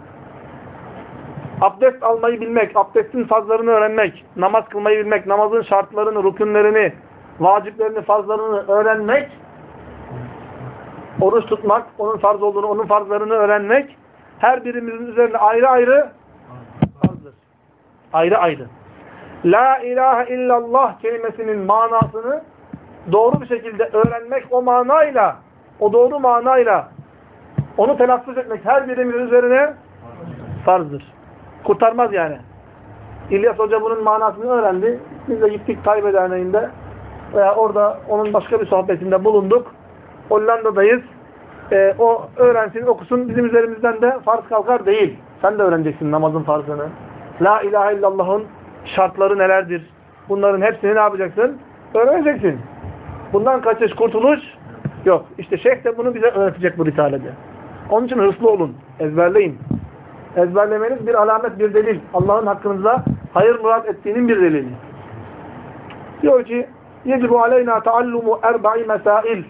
Abdest almayı bilmek, abdestin fazlarını öğrenmek, namaz kılmayı bilmek, namazın şartlarını, rükünlerini, vaciplerini, farzlarını öğrenmek, oruç tutmak, onun farz olduğunu, onun farzlarını öğrenmek, her birimizin üzerine ayrı ayrı farzdır. Ayrı ayrı. La ilahe illallah kelimesinin manasını doğru bir şekilde öğrenmek o manayla, o doğru manayla Onu telaffuz etmek her birimiz üzerine farzdır. Kurtarmaz yani. İlyas Hoca bunun manasını öğrendi. Biz de gittik Tayyip Derneği'nde veya orada onun başka bir sohbetinde bulunduk. Hollanda'dayız. Ee, o öğrensin, okusun. Bizim üzerimizden de farz kalkar değil. Sen de öğreneceksin namazın farzını. La ilahe illallah'ın şartları nelerdir? Bunların hepsini ne yapacaksın? Öğreneceksin. Bundan kaçış, kurtuluş yok. İşte şeyh de bunu bize öğretecek bu risalede. Onun için hırslı olun. Ezberleyin. Ezberlemeniz bir alamet, bir delil. Allah'ın hakkınızda hayır murat ettiğinin bir delili. Diyor ki يَجِبُ عَلَيْنَا تَعَلُّمُ اَرْبَعِ mesail.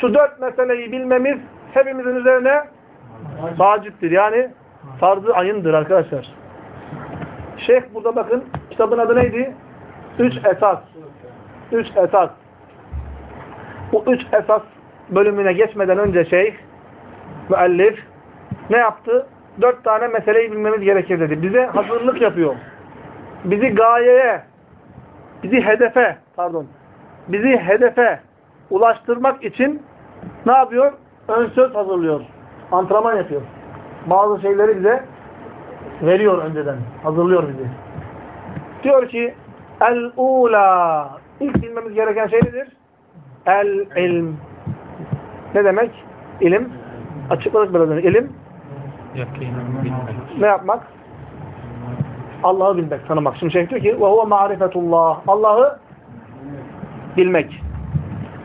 şu dört meseleyi bilmemiz hepimizin üzerine vaciptir. Yani farz-ı ayındır arkadaşlar. Şeyh burada bakın kitabın adı neydi? Üç esas. Üç esas. Bu üç esas bölümüne geçmeden önce şeyh, müellif ne yaptı? Dört tane meseleyi bilmemiz gerekir dedi. Bize hazırlık yapıyor. Bizi gayeye, bizi hedefe, pardon, bizi hedefe ulaştırmak için ne yapıyor? Ön söz hazırlıyor. Antrenman yapıyor. Bazı şeyleri bize veriyor önceden. Hazırlıyor bizi. Diyor ki El-ula İlk bilmemiz gereken şey nedir? El-ilm Ne demek? İlim. Açıkladık biraz önce. İlim ne yapmak? Allah'ı bilmek, tanımak. Şimdi şey diyor ki وَهُوَ مَعْرِفَةُ Allah'ı bilmek.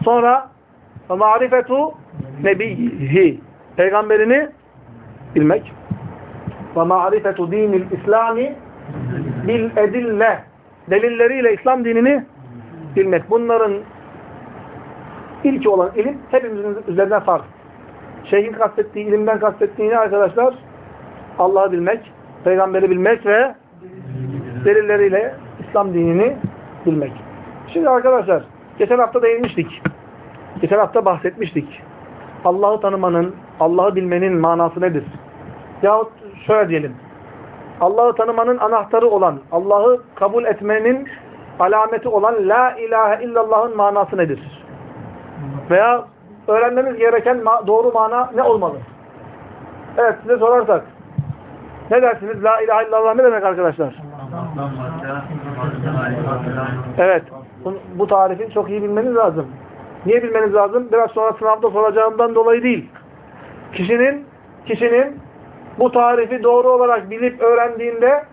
Sonra ve marifetu nebiyhi. Peygamberini bilmek. Ve marifetu dinil İslami bil edille. Delilleriyle İslam dinini bilmek. Bunların ilki olan ilim hepimizin üzerinden farklı. Şeyhin kastettiği, ilimden kastettiği ne arkadaşlar? Allah'ı bilmek, peygamberi bilmek ve delilleriyle İslam dinini bilmek. Şimdi arkadaşlar, geçen hafta değinmiştik. Geçen hafta bahsetmiştik. Allah'ı tanımanın, Allah'ı bilmenin manası nedir? Yahut şöyle diyelim. Allah'ı tanımanın anahtarı olan, Allah'ı kabul etmenin alameti olan La ilahe illallah'ın manası nedir? Veya öğrenmemiz gereken doğru mana ne olmalı? Evet size sorarsak. Ne dersiniz? La ilahe illallah ne demek arkadaşlar? Evet. Bu, bu tarifi çok iyi bilmeniz lazım. Niye bilmeniz lazım? Biraz sonra sınavda soracağımdan dolayı değil. Kişinin kişinin bu tarifi doğru olarak bilip öğrendiğinde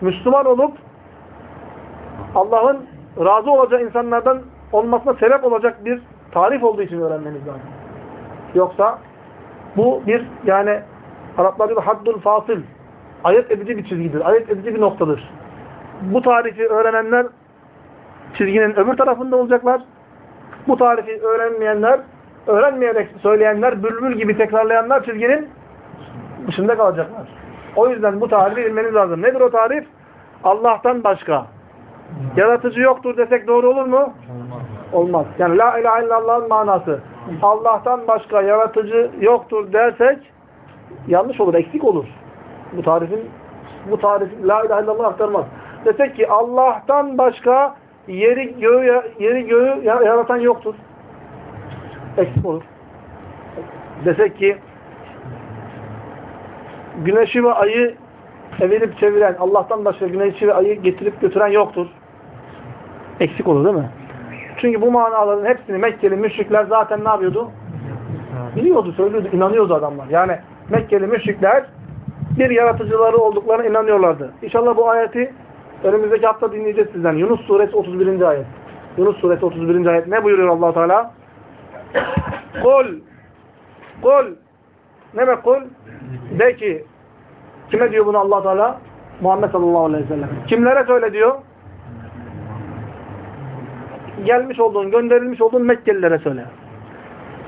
Müslüman olup Allah'ın razı olacağı insanlardan olmasına sebep olacak bir tarif olduğu için öğrenmeniz lazım. Yoksa bu bir yani Araplar diyor haddul fasıl ayırt edici bir çizgidir. Ayırt edici bir noktadır. Bu tarifi öğrenenler çizginin öbür tarafında olacaklar. Bu tarifi öğrenmeyenler, öğrenmeyerek söyleyenler, bülbül gibi tekrarlayanlar çizginin dışında kalacaklar. O yüzden bu tarifi bilmeniz lazım. Nedir o tarif? Allah'tan başka. Yaratıcı yoktur desek doğru olur mu? Olmaz. Yani la ilahe illallah'ın manası. Allah'tan başka yaratıcı yoktur dersek yanlış olur, eksik olur. Bu tarifin bu tarif la ilahe illallah aktarmaz. Desek ki Allah'tan başka yeri göğü yeri göğü yaratan yoktur. Eksik olur. Desek ki güneşi ve ayı evirip çeviren, Allah'tan başka güneşi ve ayı getirip götüren yoktur. Eksik olur değil mi? Çünkü bu manaların hepsini Mekkeli müşrikler zaten ne yapıyordu? Biliyordu, söylüyordu, inanıyordu adamlar. Yani Mekkeli müşrikler bir yaratıcıları olduklarına inanıyorlardı. İnşallah bu ayeti önümüzdeki hafta dinleyeceğiz sizden. Yunus suresi 31. ayet. Yunus suresi 31. ayet. Ne buyuruyor allah Teala? Kul Kul Ne demek kul? De ki kime diyor bunu allah Teala? Muhammed sallallahu aleyhi ve sellem. Kimlere söyle diyor? Gelmiş olduğun, gönderilmiş olduğun Mekkelilere söyle.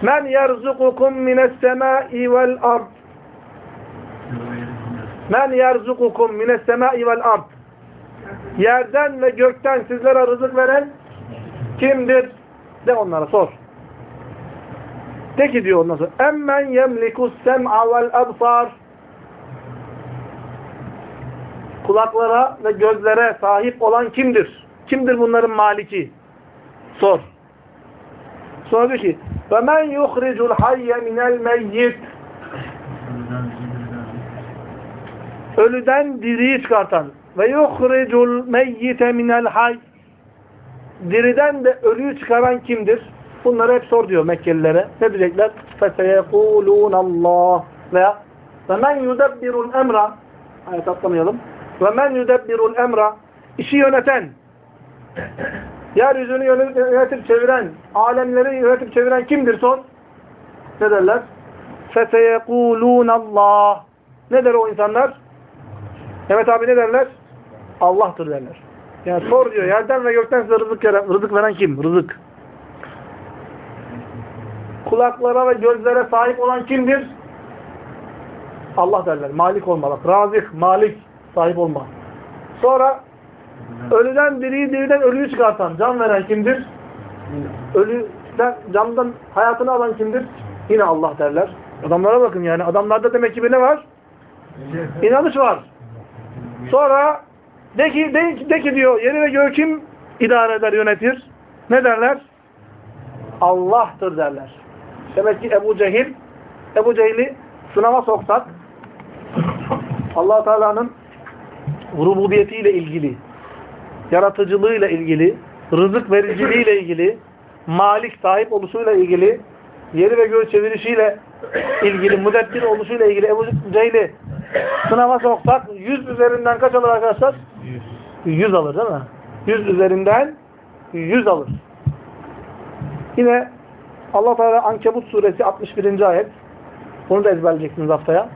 Men yerzukukum mines semai vel ard. Men yerzukukum mines semai vel ard. Yerden ve gökten sizlere rızık veren kimdir? De onlara sor. Peki diyor ondan sonra. Emmen yemlikus sem'a vel absar. Kulaklara ve gözlere sahip olan kimdir? Kimdir bunların maliki? Sor. Sonra diyor ki ve men yuhricul hayye minel meyyit ölüden diriyi çıkartan ve yuhricul meyyite minel hay diriden de ölüyü çıkaran kimdir? Bunları hep sor diyor Mekkelilere. Ne diyecekler? فَسَيَقُولُونَ اللّٰهِ veya وَمَنْ يُدَبِّرُ الْاَمْرَ Ayet atlamayalım. وَمَنْ يُدَبِّرُ الْاَمْرَ işi yöneten, yeryüzünü yönetip çeviren, alemleri yönetip çeviren kimdir sor? Ne derler? فَسَيَقُولُونَ اللّٰهِ Ne der o insanlar? Mehmet abi ne derler? Allah'tır derler. Yani sor diyor. Yerden ve gökten size rızık veren, rızık veren kim? Rızık. Kulaklara ve gözlere sahip olan kimdir? Allah derler. Malik olmalı. Razik, malik sahip olma. Sonra ölüden diriyi, diriden ölüyü çıkartan, can veren kimdir? Ölüden, candan hayatını alan kimdir? Yine Allah derler. Adamlara bakın yani. Adamlarda demek ki bir ne var? İnanış var. Sonra de ki, de, de ki diyor yeri ve göğü kim idare eder, yönetir? Ne derler? Allah'tır derler. Demek ki Ebu Cehil, Ebu Cehil'i sınava soksak allah Teala'nın rububiyetiyle ilgili, yaratıcılığıyla ilgili, rızık vericiliğiyle ilgili, malik sahip oluşuyla ilgili, yeri ve göğü çevirişiyle ilgili, müdebbir oluşuyla ilgili Ebu Cehil'i sınava soksak 100 üzerinden kaç alır arkadaşlar? 100. 100 alır değil mi? 100 üzerinden 100 alır. Yine Allah Teala Ankebut suresi 61. ayet. Bunu da ezberleyeceksiniz haftaya.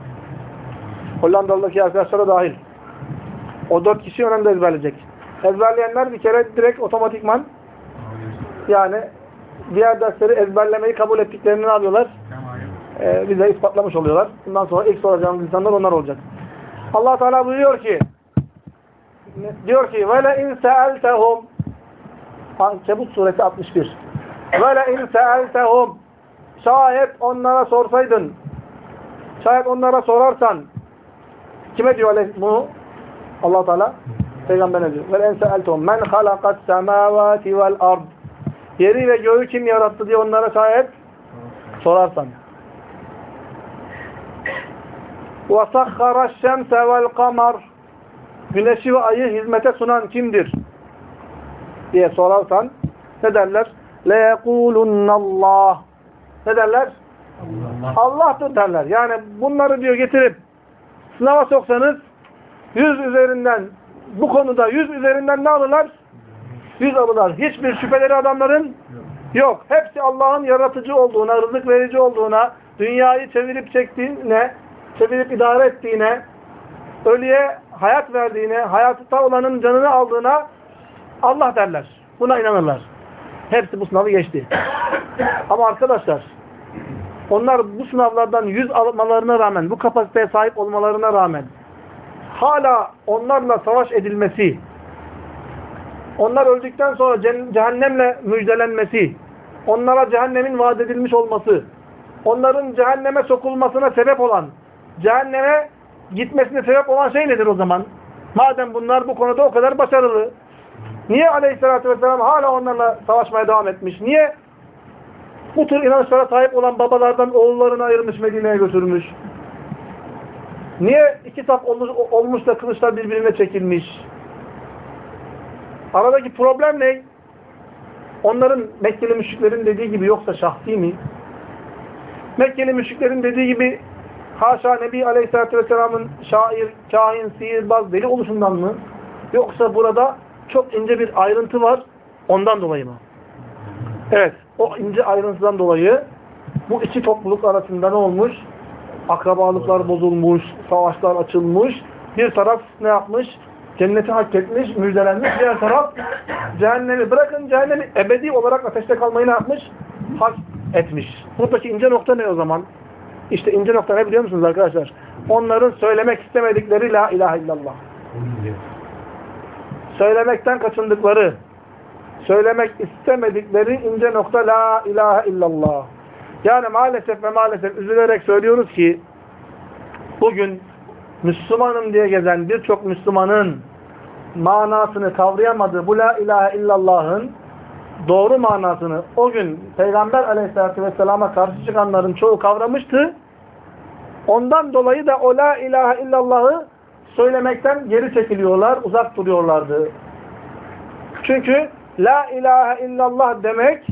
Hollandalı'daki arkadaşlara dahil. O dört kişi önemli ezberleyecek. Ezberleyenler bir kere direkt otomatikman yani diğer dersleri ezberlemeyi kabul ettiklerini ne yapıyorlar? Ee, bize ispatlamış oluyorlar. Bundan sonra ilk soracağımız insanlar onlar olacak. allah Teala buyuruyor ki diyor ki وَلَاِنْ سَأَلْتَهُمْ Ankebut suresi 61 وَلَاِنْ سَأَلْتَهُمْ Şayet onlara sorsaydın şayet onlara sorarsan kime diyor bunu? allah Teala Peygamberine diyor. وَلَاِنْ سَأَلْتَهُمْ مَنْ خَلَقَ السَّمَاوَاتِ وَالْأَرْضِ Yeri ve göğü kim yarattı diye onlara şayet sorarsan. وَسَخَّرَ الشَّمْسَ وَالْقَمَرِ Güneşi ve ayı hizmete sunan kimdir? diye sorarsan ne derler? لَيَقُولُنَّ اللّٰهِ Ne derler? Allah. Allah'tır derler. Yani bunları diyor getirip sınava soksanız 100 üzerinden bu konuda 100 üzerinden ne alırlar? 100 alırlar. Hiçbir şüpheleri adamların yok. Hepsi Allah'ın yaratıcı olduğuna, rızık verici olduğuna, dünyayı çevirip çektiğine, çevirip idare ettiğine, ölüye hayat verdiğine, hayatta olanın canını aldığına Allah derler. Buna inanırlar. Hepsi bu sınavı geçti. Ama arkadaşlar onlar bu sınavlardan yüz almalarına rağmen, bu kapasiteye sahip olmalarına rağmen hala onlarla savaş edilmesi, onlar öldükten sonra cehennemle müjdelenmesi, onlara cehennemin vaat edilmiş olması, onların cehenneme sokulmasına sebep olan, cehenneme gitmesine sebep olan şey nedir o zaman? Madem bunlar bu konuda o kadar başarılı, niye aleyhissalatü vesselam hala onlarla savaşmaya devam etmiş? Niye bu tür inançlara sahip olan babalardan oğullarını ayırmış Medine'ye götürmüş? Niye iki saf olmuş, olmuş da kılıçlar birbirine çekilmiş? Aradaki problem ne? Onların Mekkeli müşriklerin dediği gibi yoksa şahsi mi? Mekkeli müşriklerin dediği gibi haşa Nebi Aleyhisselatü Vesselam'ın şair, kahin, sihirbaz, deli oluşundan mı? Yoksa burada çok ince bir ayrıntı var. Ondan dolayı mı? Evet. O ince ayrıntıdan dolayı bu iki topluluk arasında ne olmuş? Akrabalıklar bozulmuş, savaşlar açılmış. Bir taraf ne yapmış? Cenneti hak etmiş, müjdelenmiş. Diğer taraf cehennemi. Bırakın cehennemi ebedi olarak ateşte kalmayı ne yapmış? Hak etmiş. Buradaki ince nokta ne o zaman? İşte ince nokta ne biliyor musunuz arkadaşlar? Onların söylemek istemedikleri la ilahe illallah. Söylemekten kaçındıkları, söylemek istemedikleri ince nokta la ilahe illallah. Yani maalesef ve maalesef üzülerek söylüyoruz ki bugün Müslümanım diye gezen birçok Müslümanın manasını kavrayamadığı bu la ilahe illallah'ın doğru manasını o gün Peygamber aleyhissalatü vesselama karşı çıkanların çoğu kavramıştı. Ondan dolayı da o la ilahe illallah'ı söylemekten geri çekiliyorlar, uzak duruyorlardı. Çünkü la ilahe illallah demek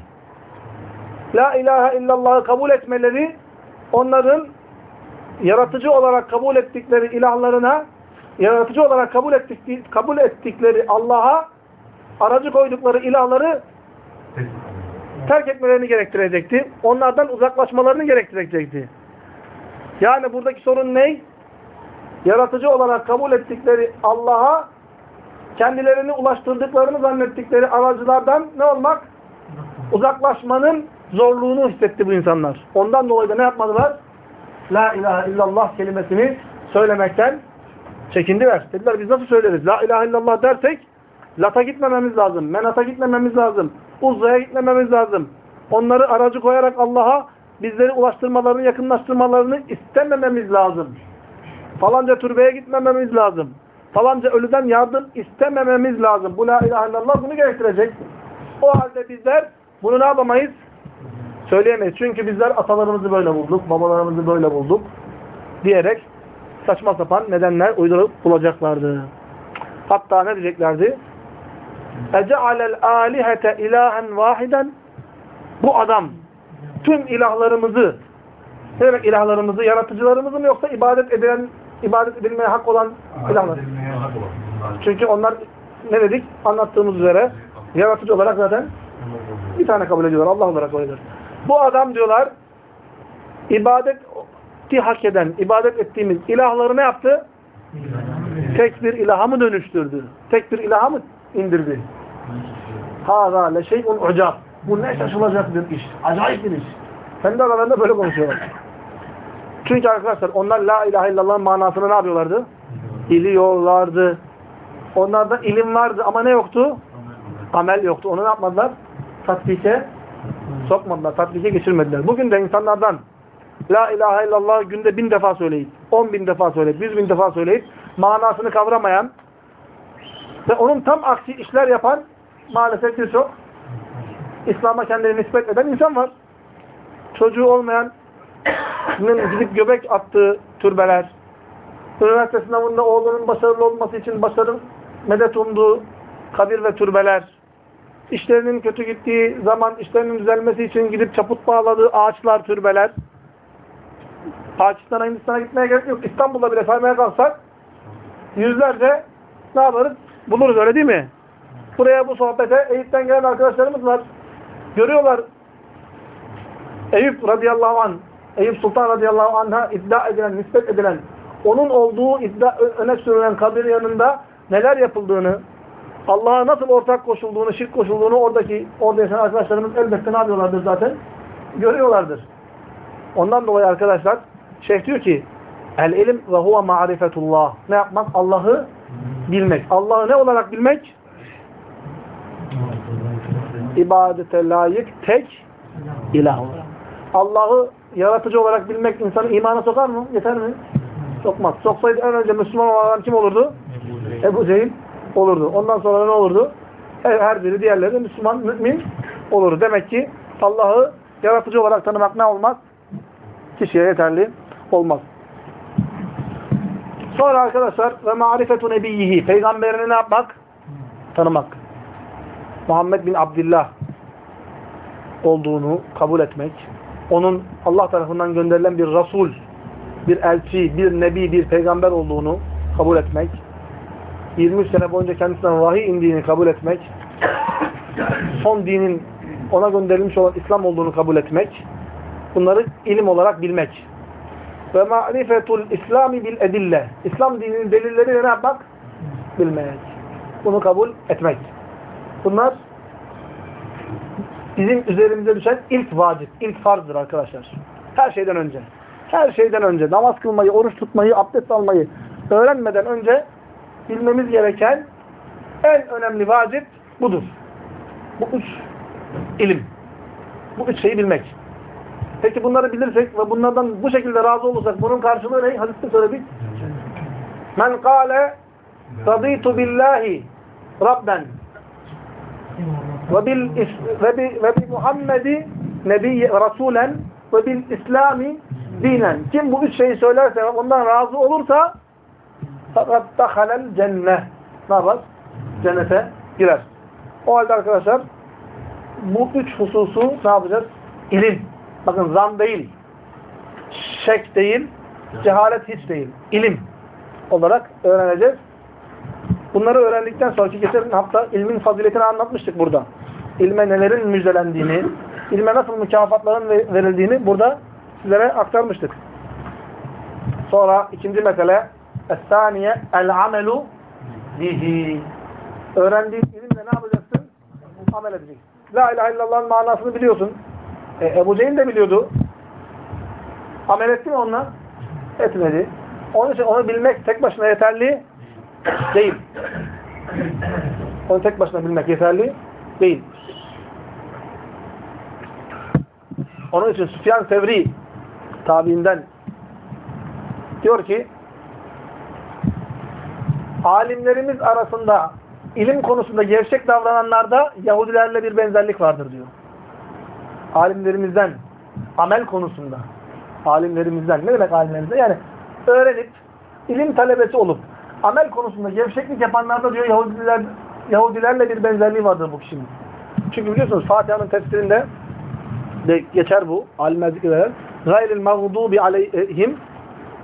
la ilahe illallah'ı kabul etmeleri onların yaratıcı olarak kabul ettikleri ilahlarına yaratıcı olarak kabul ettikleri, kabul ettikleri Allah'a aracı koydukları ilahları terk etmelerini gerektirecekti. Onlardan uzaklaşmalarını gerektirecekti. Yani buradaki sorun ne? Yaratıcı olarak kabul ettikleri Allah'a kendilerini ulaştırdıklarını zannettikleri aracılardan ne olmak? Uzaklaşmanın zorluğunu hissetti bu insanlar. Ondan dolayı da ne yapmadılar? La ilahe illallah kelimesini söylemekten çekindiler. Dediler biz nasıl söyleriz? La ilahe illallah dersek Lat'a gitmememiz lazım. Menat'a gitmememiz lazım. Uzza'ya gitmememiz lazım. Onları aracı koyarak Allah'a bizleri ulaştırmalarını, yakınlaştırmalarını istemememiz lazım. Falanca türbeye gitmememiz lazım. Falanca ölüden yardım istemememiz lazım. Bu la ilahe illallah bunu gerektirecek. O halde bizler bunu ne yapamayız? Söyleyemeyiz. Çünkü bizler atalarımızı böyle bulduk, babalarımızı böyle bulduk diyerek saçma sapan nedenler uydurup bulacaklardı. Hatta ne diyeceklerdi? اَجَعَلَ الْآلِهَةَ ilahen vahiden Bu adam tüm ilahlarımızı ne demek ilahlarımızı? Yaratıcılarımızı mı yoksa ibadet edilen ibadet edilmeye hak olan ilahlar? Çünkü onlar ne dedik? Anlattığımız üzere yaratıcı olarak zaten bir tane kabul ediyorlar. Allah olarak kabul ediyorlar. Bu adam diyorlar ibadeti hak eden, ibadet ettiğimiz ilahları ne yaptı? Tek bir ilaha mı dönüştürdü? Tek bir ilaha mı indirdi? Hâzâ le şey'un ucab. Bu ne şaşılacak bir iş. Acayip bir iş. Kendi aralarında böyle konuşuyorlar. Çünkü arkadaşlar onlar la ilahe illallah manasını ne yapıyorlardı? Biliyorlardı. Onlarda ilim vardı ama ne yoktu? Amel yoktu. Onu ne yapmadılar? Tatbike sokmadılar. Tatbike geçirmediler. Bugün de insanlardan La ilahe illallah günde bin defa söyleyip, on bin defa söyleyip, yüz bin defa söyleyip, manasını kavramayan ve onun tam aksi işler yapan maalesef birçok İslam'a kendini nispet eden insan var. Çocuğu olmayan gidip göbek attığı türbeler, üniversite sınavında oğlunun başarılı olması için başarı medet umduğu kabir ve türbeler, işlerinin kötü gittiği zaman işlerinin düzelmesi için gidip çaput bağladığı ağaçlar, türbeler, Pakistan'a, Hindistan'a gitmeye gerek yok. İstanbul'da bile saymaya kalksak yüzlerce ne yaparız? Buluruz öyle değil mi? Buraya bu sohbete Eyüp'ten gelen arkadaşlarımız var. Görüyorlar Eyüp radıyallahu anh, Eyüp Sultan radıyallahu anh'a iddia edilen, nispet edilen, onun olduğu iddia öne sürülen kabir yanında neler yapıldığını, Allah'a nasıl ortak koşulduğunu, şirk koşulduğunu oradaki, orada yaşayan arkadaşlarımız elbette ne yapıyorlardır zaten? Görüyorlardır. Ondan dolayı arkadaşlar Şeyh diyor ki El ilim ve huve ma'rifetullah. Ne yapmak? Allah'ı bilmek. Allah'ı ne olarak bilmek? İbadete layık tek ilah olarak. Allah'ı yaratıcı olarak bilmek insanı imana sokar mı? Yeter mi? Sokmaz. Soksaydı en önce Müslüman olan kim olurdu? Ebu Cehil olurdu. Ondan sonra ne olurdu? Her, her biri diğerleri de Müslüman, mümin olurdu. Demek ki Allah'ı yaratıcı olarak tanımak ne olmaz? Kişiye yeterli olmaz. Sonra arkadaşlar ve marifetu nebiyyihi peygamberini ne yapmak? Tanımak. Muhammed bin Abdullah olduğunu kabul etmek. Onun Allah tarafından gönderilen bir Resul, bir elçi, bir nebi, bir peygamber olduğunu kabul etmek. 23 sene boyunca kendisinden vahiy indiğini kabul etmek. Son dinin ona gönderilmiş olan İslam olduğunu kabul etmek. Bunları ilim olarak bilmek. Ve ma'rifetul İslami bil edille. İslam dininin delilleri ne yapmak? Bilmek. Bunu kabul etmek. Bunlar bizim üzerimize düşen ilk vacip, ilk farzdır arkadaşlar. Her şeyden önce. Her şeyden önce namaz kılmayı, oruç tutmayı, abdest almayı öğrenmeden önce bilmemiz gereken en önemli vacip budur. Bu üç ilim. Bu üç şeyi bilmek. Peki bunları bilirsek ve bunlardan bu şekilde razı olursak bunun karşılığı ne? Hadiste söyledik. Men kâle raditu billahi rabben ve bil ve bi ve bi Muhammedi nebi rasulen ve bil İslami dinen. Kim bu üç şeyi söylerse ve ondan razı olursa fakat dahalel cennet. Ne yapar? Cennete girer. O halde arkadaşlar bu üç hususu ne yapacağız? İlim. Bakın zan değil. Şek değil. Cehalet hiç değil. İlim olarak öğreneceğiz. Bunları öğrendikten sonra ki geçen hafta ilmin faziletini anlatmıştık burada. İlme nelerin müjdelendiğini, ilme nasıl mükafatların ve- verildiğini burada sizlere aktarmıştık. Sonra ikinci mesele Es-saniye el-amelu bihi. Öğrendiğin ilimle ne yapacaksın? Amel edeceksin. La ilahe illallah'ın manasını biliyorsun. E, Ebu Cehil de biliyordu. Amel etti mi onunla? Etmedi. Onun için onu bilmek tek başına yeterli değil. Onu tek başına bilmek yeterli değil. Onun için Süfyan Sevri tabiinden diyor ki alimlerimiz arasında ilim konusunda gevşek davrananlarda Yahudilerle bir benzerlik vardır diyor. Alimlerimizden amel konusunda alimlerimizden ne demek alimlerimizden? Yani öğrenip ilim talebesi olup amel konusunda gevşeklik yapanlarda diyor Yahudiler Yahudilerle bir benzerliği vardır bu kişinin. Çünkü biliyorsunuz Fatiha'nın tefsirinde de geçer bu. Alimler zikreder. Gayril mağdubi aleyhim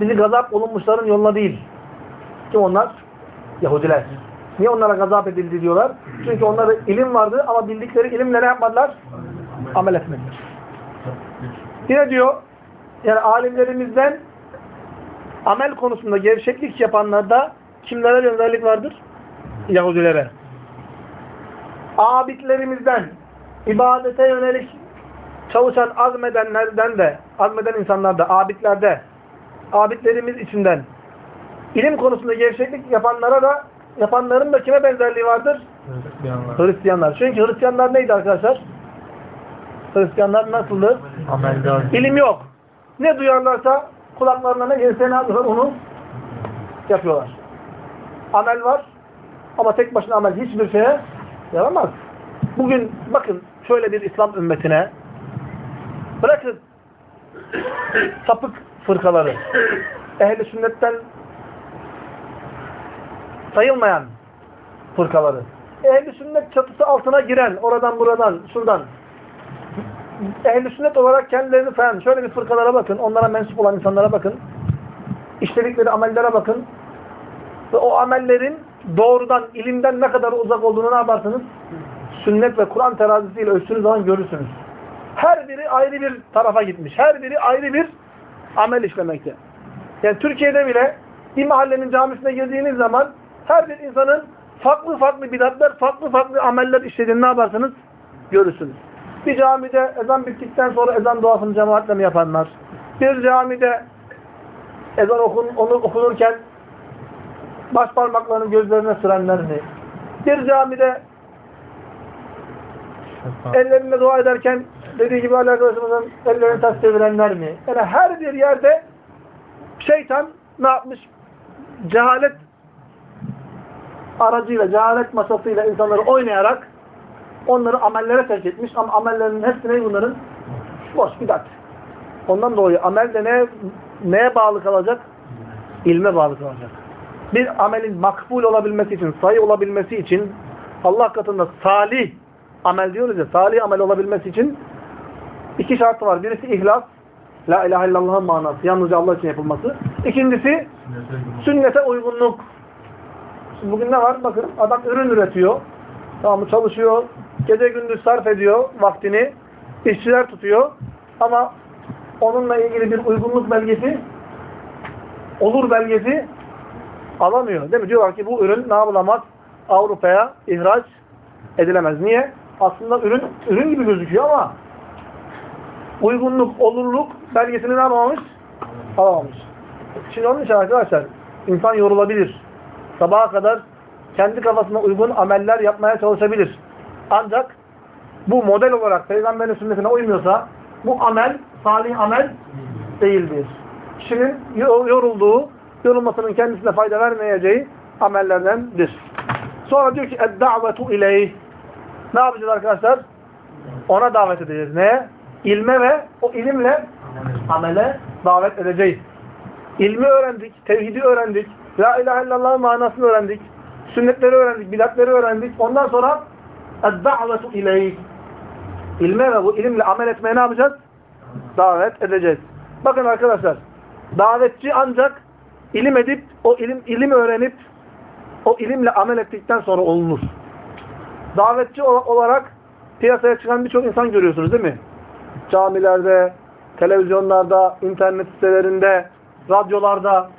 bizi gazap olunmuşların yoluna değil. Ki onlar Yahudiler. Niye onlara gazap edildi diyorlar? Çünkü onlarda ilim vardı ama bildikleri ilimle ne yapmadılar? Amel etmediler. Yine diyor yani alimlerimizden amel konusunda gevşeklik yapanlarda kimlere benzerlik vardır? Yahudilere. Abidlerimizden ibadete yönelik çalışan azmedenlerden de, azmeden insanlarda, abidlerde, abidlerimiz içinden ilim konusunda gevşeklik yapanlara da yapanların da kime benzerliği vardır? Hristiyanlar. Çünkü Hristiyanlar neydi arkadaşlar? Hristiyanlar nasıldı? Amelde az. İlim yok. Ne duyarlarsa kulaklarına ne gelirse ne yapıyorlar? Onu yapıyorlar. Amel var ama tek başına amel hiçbir şeye yaramaz. Bugün bakın şöyle bir İslam ümmetine bırakın sapık fırkaları ehli sünnetten sayılmayan fırkaları ehli sünnet çatısı altına giren oradan buradan şuradan ehli sünnet olarak kendilerini falan şöyle bir fırkalara bakın, onlara mensup olan insanlara bakın. işledikleri amellere bakın. Ve o amellerin doğrudan, ilimden ne kadar uzak olduğunu ne yaparsınız? Sünnet ve Kur'an terazisiyle ölçtüğünüz zaman görürsünüz. Her biri ayrı bir tarafa gitmiş. Her biri ayrı bir amel işlemekte. Yani Türkiye'de bile bir mahallenin camisine girdiğiniz zaman her bir insanın farklı farklı bidatlar, farklı farklı ameller işlediğini ne yaparsınız? Görürsünüz. Bir camide ezan bittikten sonra ezan duasını cemaatle mi yapanlar? Bir camide ezan okun, onu okunurken baş parmaklarını gözlerine sürenler mi? Bir camide ellerinde dua ederken dediği gibi Ali arkadaşımızın ellerini ters çevirenler mi? Yani her bir yerde şeytan ne yapmış? Cehalet aracıyla, cehalet masasıyla insanları oynayarak onları amellere terk etmiş ama amellerin hepsi ne bunların? Boş bidat. Ondan dolayı amel de ne, neye bağlı kalacak? İlme bağlı kalacak. Bir amelin makbul olabilmesi için, sayı olabilmesi için Allah katında salih amel diyoruz ya, salih amel olabilmesi için iki şartı var. Birisi ihlas, la ilahe illallah'ın manası, yalnızca Allah için yapılması. İkincisi sünnete uygunluk. Şimdi bugün ne var? Bakın adam ürün üretiyor. Tamam mı? Çalışıyor. Gece gündüz sarf ediyor vaktini. işçiler tutuyor. Ama onunla ilgili bir uygunluk belgesi olur belgesi alamıyor. Değil mi? Diyorlar ki bu ürün ne yapılamaz? Avrupa'ya ihraç edilemez. Niye? Aslında ürün ürün gibi gözüküyor ama uygunluk, olurluk belgesini ne yapamamış? Alamamış. Şimdi onun için arkadaşlar insan yorulabilir. Sabaha kadar kendi kafasına uygun ameller yapmaya çalışabilir. Ancak bu model olarak Peygamberin sünnetine uymuyorsa bu amel, salih amel değildir. Kişinin yorulduğu, yorulmasının kendisine fayda vermeyeceği amellerdendir. Sonra diyor ki اَدْدَعْوَةُ اِلَيْهِ Ne yapacağız arkadaşlar? Ona davet edeceğiz. Neye? İlme ve o ilimle amele davet edeceğiz. İlmi öğrendik, tevhidi öğrendik, La ilahe illallah'ın manasını öğrendik, sünnetleri öğrendik, bidatleri öğrendik. Ondan sonra اَدْدَعْوَةُ اِلَيْهِ İlme ve bu ilimle amel etmeye ne yapacağız? Davet edeceğiz. Bakın arkadaşlar, davetçi ancak ilim edip, o ilim ilim öğrenip, o ilimle amel ettikten sonra olunur. Davetçi olarak piyasaya çıkan birçok insan görüyorsunuz değil mi? Camilerde, televizyonlarda, internet sitelerinde, radyolarda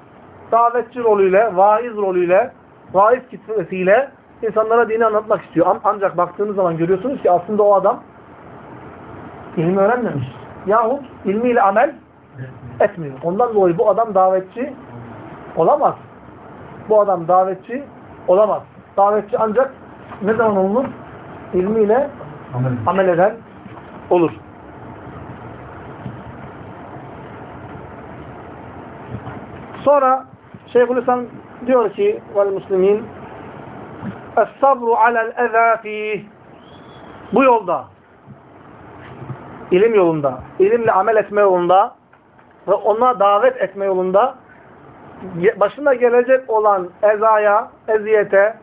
davetçi rolüyle, vaiz rolüyle, vaiz kitlesiyle insanlara dini anlatmak istiyor. Ancak baktığınız zaman görüyorsunuz ki aslında o adam ilim öğrenmemiş. Yahut ilmiyle amel etmiyor. Ondan dolayı bu adam davetçi olamaz. Bu adam davetçi olamaz. Davetçi ancak ne zaman olunur? İlmiyle amel eden olur. Sonra Şeyhülislam diyor ki vel muslimin Es-sabru alel eza Bu yolda ilim yolunda, ilimle amel etme yolunda ve ona davet etme yolunda başına gelecek olan ezaya, eziyete,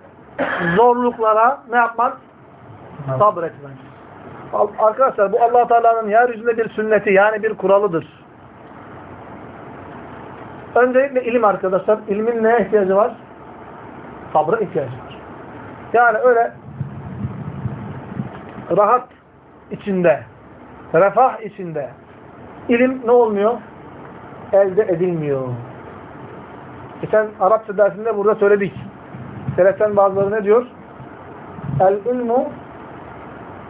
zorluklara ne yapmak? Sabretmek. Arkadaşlar bu allah Teala'nın yeryüzünde bir sünneti yani bir kuralıdır. Öncelikle ilim arkadaşlar. İlmin neye ihtiyacı var? Sabra ihtiyacı var. Yani öyle rahat içinde, refah içinde ilim ne olmuyor? Elde edilmiyor. Geçen Arapça dersinde burada söyledik. Seleften bazıları ne diyor? El ilmu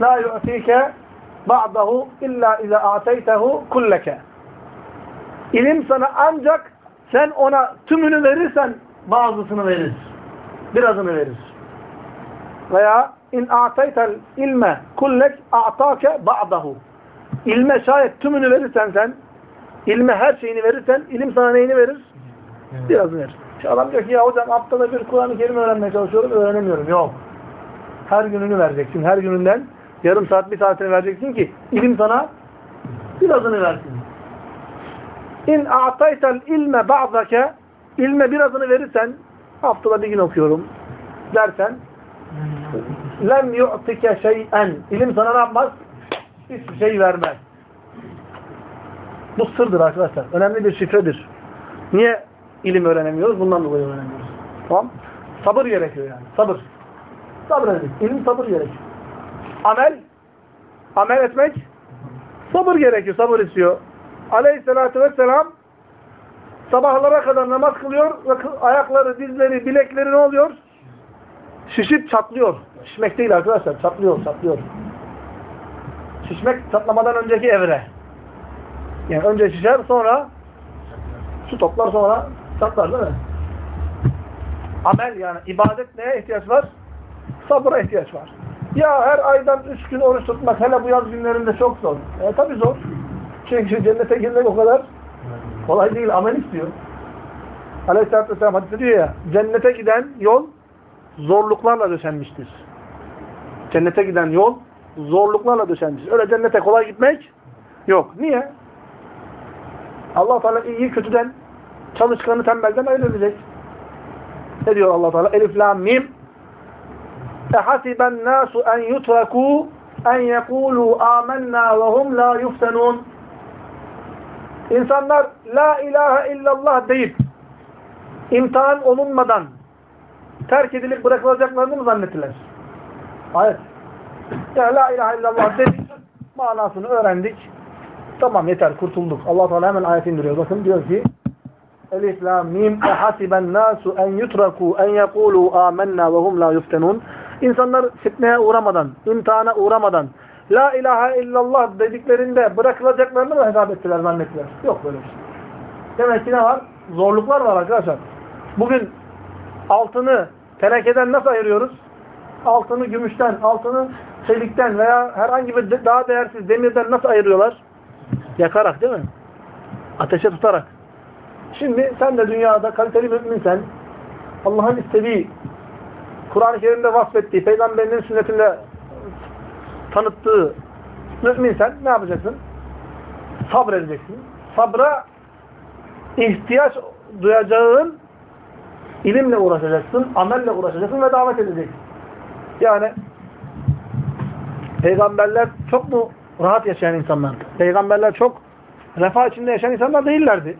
la yu'tike ba'dahu illa iza a'teytehu kulleke. İlim sana ancak sen ona tümünü verirsen bazısını verir. Birazını verir. Veya in a'taytel ilme kullek a'take ba'dahu. İlme şayet tümünü verirsen sen, ilme her şeyini verirsen, ilim sana neyini verir? Birazını verir. Şu adam diyor ki ya hocam haftada bir Kur'an-ı Kerim öğrenmeye çalışıyorum, öğrenemiyorum. Yok. Her gününü vereceksin. Her gününden yarım saat, bir saatini vereceksin ki ilim sana birazını versin. İn a'taytel ilme ba'dake ilme birazını verirsen haftada bir gün okuyorum dersen lem yu'tike şey'en ilim sana ne yapmaz? Hiçbir şey vermez. Bu sırdır arkadaşlar. Önemli bir şifredir. Niye ilim öğrenemiyoruz? Bundan dolayı öğrenemiyoruz. Tamam? Sabır gerekiyor yani. Sabır. Sabır edin. İlim sabır gerekiyor. Amel amel etmek sabır gerekiyor. Sabır istiyor. Aleyhissalatü vesselam sabahlara kadar namaz kılıyor ayakları, dizleri, bilekleri ne oluyor? Şişip çatlıyor. Şişmek değil arkadaşlar. Çatlıyor, çatlıyor. Şişmek çatlamadan önceki evre. Yani önce şişer sonra su toplar sonra çatlar değil mi? Amel yani ibadet neye ihtiyaç var? Sabıra ihtiyaç var. Ya her aydan üç gün oruç tutmak hele bu yaz günlerinde çok zor. E tabi zor. Çünkü cennete girmek o kadar kolay değil. Amel istiyor. Aleyhisselatü Vesselam hadise diyor ya cennete giden yol zorluklarla döşenmiştir. Cennete giden yol zorluklarla döşenmiştir. Öyle cennete kolay gitmek yok. Niye? allah Teala iyi kötüden çalışkanı tembelden ayırabilecek. Ne diyor allah Teala? Elif, lam, mim اَحَسِبَ النَّاسُ اَنْ يُتْرَكُوا اَنْ يَقُولُوا آمَنَّا وَهُمْ لَا يُفْتَنُونَ İnsanlar la ilahe illallah deyip imtihan olunmadan terk edilip bırakılacaklarını mı zannettiler? Hayır. Yani la ilahe illallah dedik, manasını öğrendik. Tamam yeter kurtulduk. Allah Teala hemen ayet indiriyor. Bakın diyor ki Elif lam mim ehasiben nasu en yutraku en yekulu amennâ ve hum la yuftenun. İnsanlar fitneye uğramadan, imtihana uğramadan La ilahe illallah dediklerinde bırakılacaklarını mı hesap ettiler zannettiler? Yok böyle bir şey. Demek ki ne var? Zorluklar var arkadaşlar. Bugün altını tenekeden nasıl ayırıyoruz? Altını gümüşten, altını çelikten veya herhangi bir daha değersiz demirden nasıl ayırıyorlar? Yakarak değil mi? Ateşe tutarak. Şimdi sen de dünyada kaliteli müminsen, Allah'ın istediği, Kur'an-ı Kerim'de vasfettiği, Peygamberinin sünnetinde tanıttığı müminsen ne yapacaksın? Sabredeceksin. sabra ihtiyaç duyacağın ilimle uğraşacaksın, amelle uğraşacaksın ve davet edeceksin. Yani peygamberler çok mu rahat yaşayan insanlardı? Peygamberler çok refah içinde yaşayan insanlar değillerdi.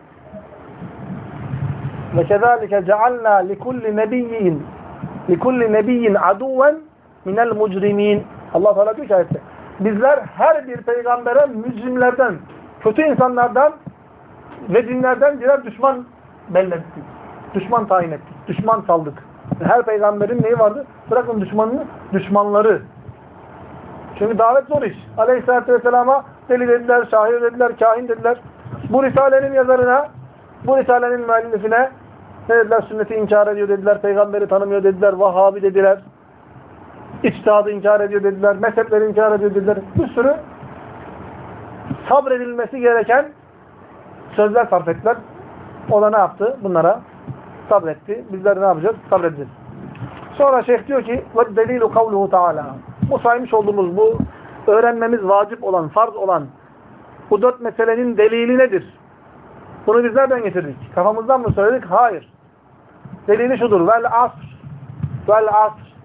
Ve kezalike cealna likulli nebiyyin likulli nebiyyin aduven minel mucrimin. Allah Teala diyor ki ayette. Bizler her bir peygambere mücrimlerden, kötü insanlardan ve dinlerden birer düşman bellettik. Düşman tayin ettik. Düşman saldık. Her peygamberin neyi vardı? Bırakın düşmanını, düşmanları. Çünkü davet zor iş. Aleyhisselatü Vesselam'a deli dediler, şahir dediler, kahin dediler. Bu Risale'nin yazarına, bu Risale'nin müellifine ne dediler? Sünneti inkar ediyor dediler, peygamberi tanımıyor dediler, Vahhabi dediler. İçtihadı inkar ediyor dediler, mezhepleri inkar ediyor dediler. Bir sürü sabredilmesi gereken sözler sarf ettiler. O da ne yaptı? Bunlara sabretti. Bizler ne yapacağız? Sabredeceğiz. Sonra şeyh diyor ki وَالدَّلِيلُ قَوْلُهُ Teala. Bu saymış olduğumuz bu öğrenmemiz vacip olan, farz olan bu dört meselenin delili nedir? Bunu biz nereden getirdik? Kafamızdan mı söyledik? Hayır. Delili şudur. Vel asr. Vel asr.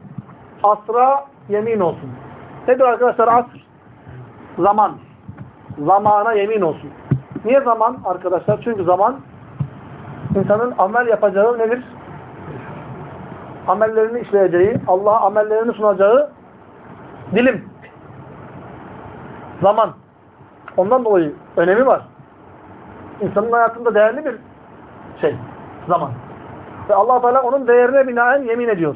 Asra yemin olsun. Nedir arkadaşlar asr? Zaman. Zamana yemin olsun. Niye zaman arkadaşlar? Çünkü zaman insanın amel yapacağı nedir? Amellerini işleyeceği, Allah'a amellerini sunacağı dilim. Zaman. Ondan dolayı önemi var. İnsanın hayatında değerli bir şey. Zaman. Ve allah Teala onun değerine binaen yemin ediyor.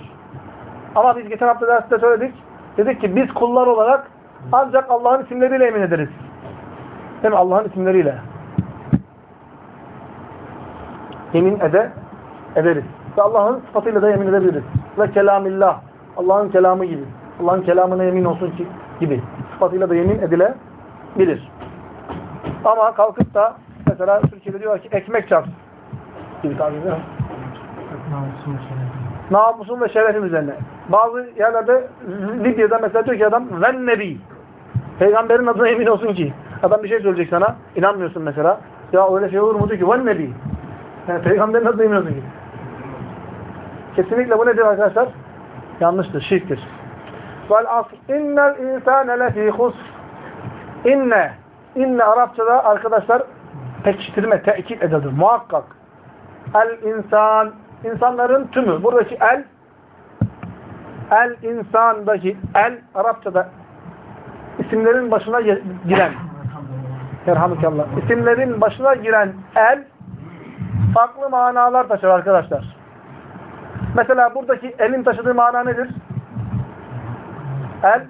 Ama biz geçen hafta derste söyledik. Dedik ki biz kullar olarak ancak Allah'ın isimleriyle yemin ederiz. Değil mi? Allah'ın isimleriyle. Yemin ede, ederiz. Ve Allah'ın sıfatıyla da yemin edebiliriz. Ve kelamillah. Allah'ın kelamı gibi. Allah'ın kelamına yemin olsun ki gibi. Sıfatıyla da yemin edilebilir. Ama kalkıp da mesela Türkiye'de diyorlar ki ekmek çarpsın. Gibi tabir ediyor. Namusun ve şerefin üzerine. Bazı yerlerde Libya'da mesela diyor ki adam ven nebi. Peygamberin adına emin olsun ki. Adam bir şey söyleyecek sana. inanmıyorsun mesela. Ya öyle şey olur mu diyor ki ven nebi. Yani peygamberin adına emin ki. Kesinlikle bu nedir arkadaşlar? Yanlıştır, şirktir. Vel asr innel insane lefî husr. İnne. İnne Arapçada arkadaşlar pekiştirme, tekit ededir. Muhakkak. El insan. insanların tümü. Buradaki el el insandaki el Arapçada isimlerin başına giren Erhamdülillah. İsimlerin başına giren el farklı manalar taşır arkadaşlar. Mesela buradaki elin taşıdığı mana nedir? El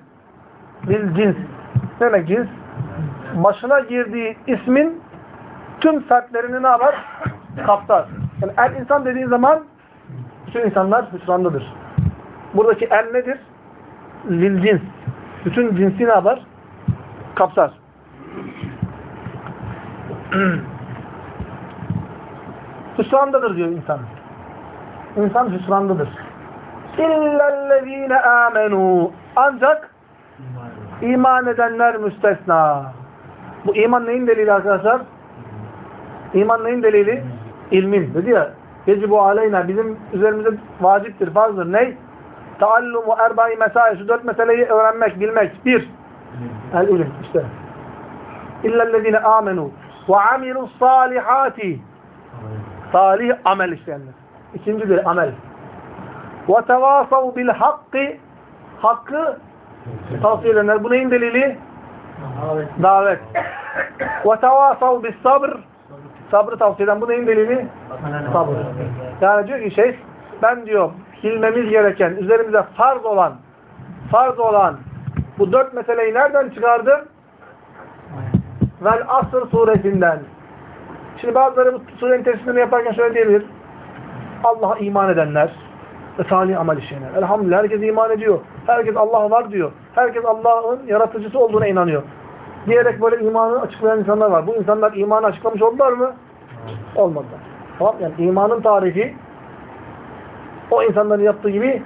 bil cins. Ne demek cins? Başına girdiği ismin tüm fertlerini ne yapar? Kaptar. Yani el insan dediğin zaman bütün insanlar hüsrandadır. Buradaki el nedir? Lil cins. Bütün cinsi ne yapar? Kapsar. hüsrandadır diyor insan. İnsan hüsrandadır. İllellezine amenu. Ancak iman edenler müstesna. Bu iman neyin delili arkadaşlar? İman neyin delili? İlmin. Dedi ya, Yecibu aleyna bizim üzerimize vaciptir, farzdır. Ney? Taallumu erbai mesai. Şu dört meseleyi öğrenmek, bilmek. Bir. El ilim. işte. İllellezine amenu ve amilus salihati. Salih amel işleyenler. İkinci bir amel. Tevasav bil hakkı. Tavsiye edenler. Bu neyin delili? Davet. Bis sabr. Sabrı tavsiye eden. Bu neyin delili? Sabır. Yani diyor ki şey, ben diyor bilmemiz gereken, üzerimize farz olan, farz olan bu dört meseleyi nereden çıkardım? Vel Asr suresinden. Şimdi bazıları bu surenin tefsirini yaparken şöyle diyebilir. Allah'a iman edenler ve salih amel işleyenler. Elhamdülillah herkes iman ediyor. Herkes Allah var diyor. Herkes Allah'ın yaratıcısı olduğuna inanıyor. Diyerek böyle imanı açıklayan insanlar var. Bu insanlar imanı açıklamış oldular mı? Olmadılar. Tamam yani imanın tarifi o insanların yaptığı gibi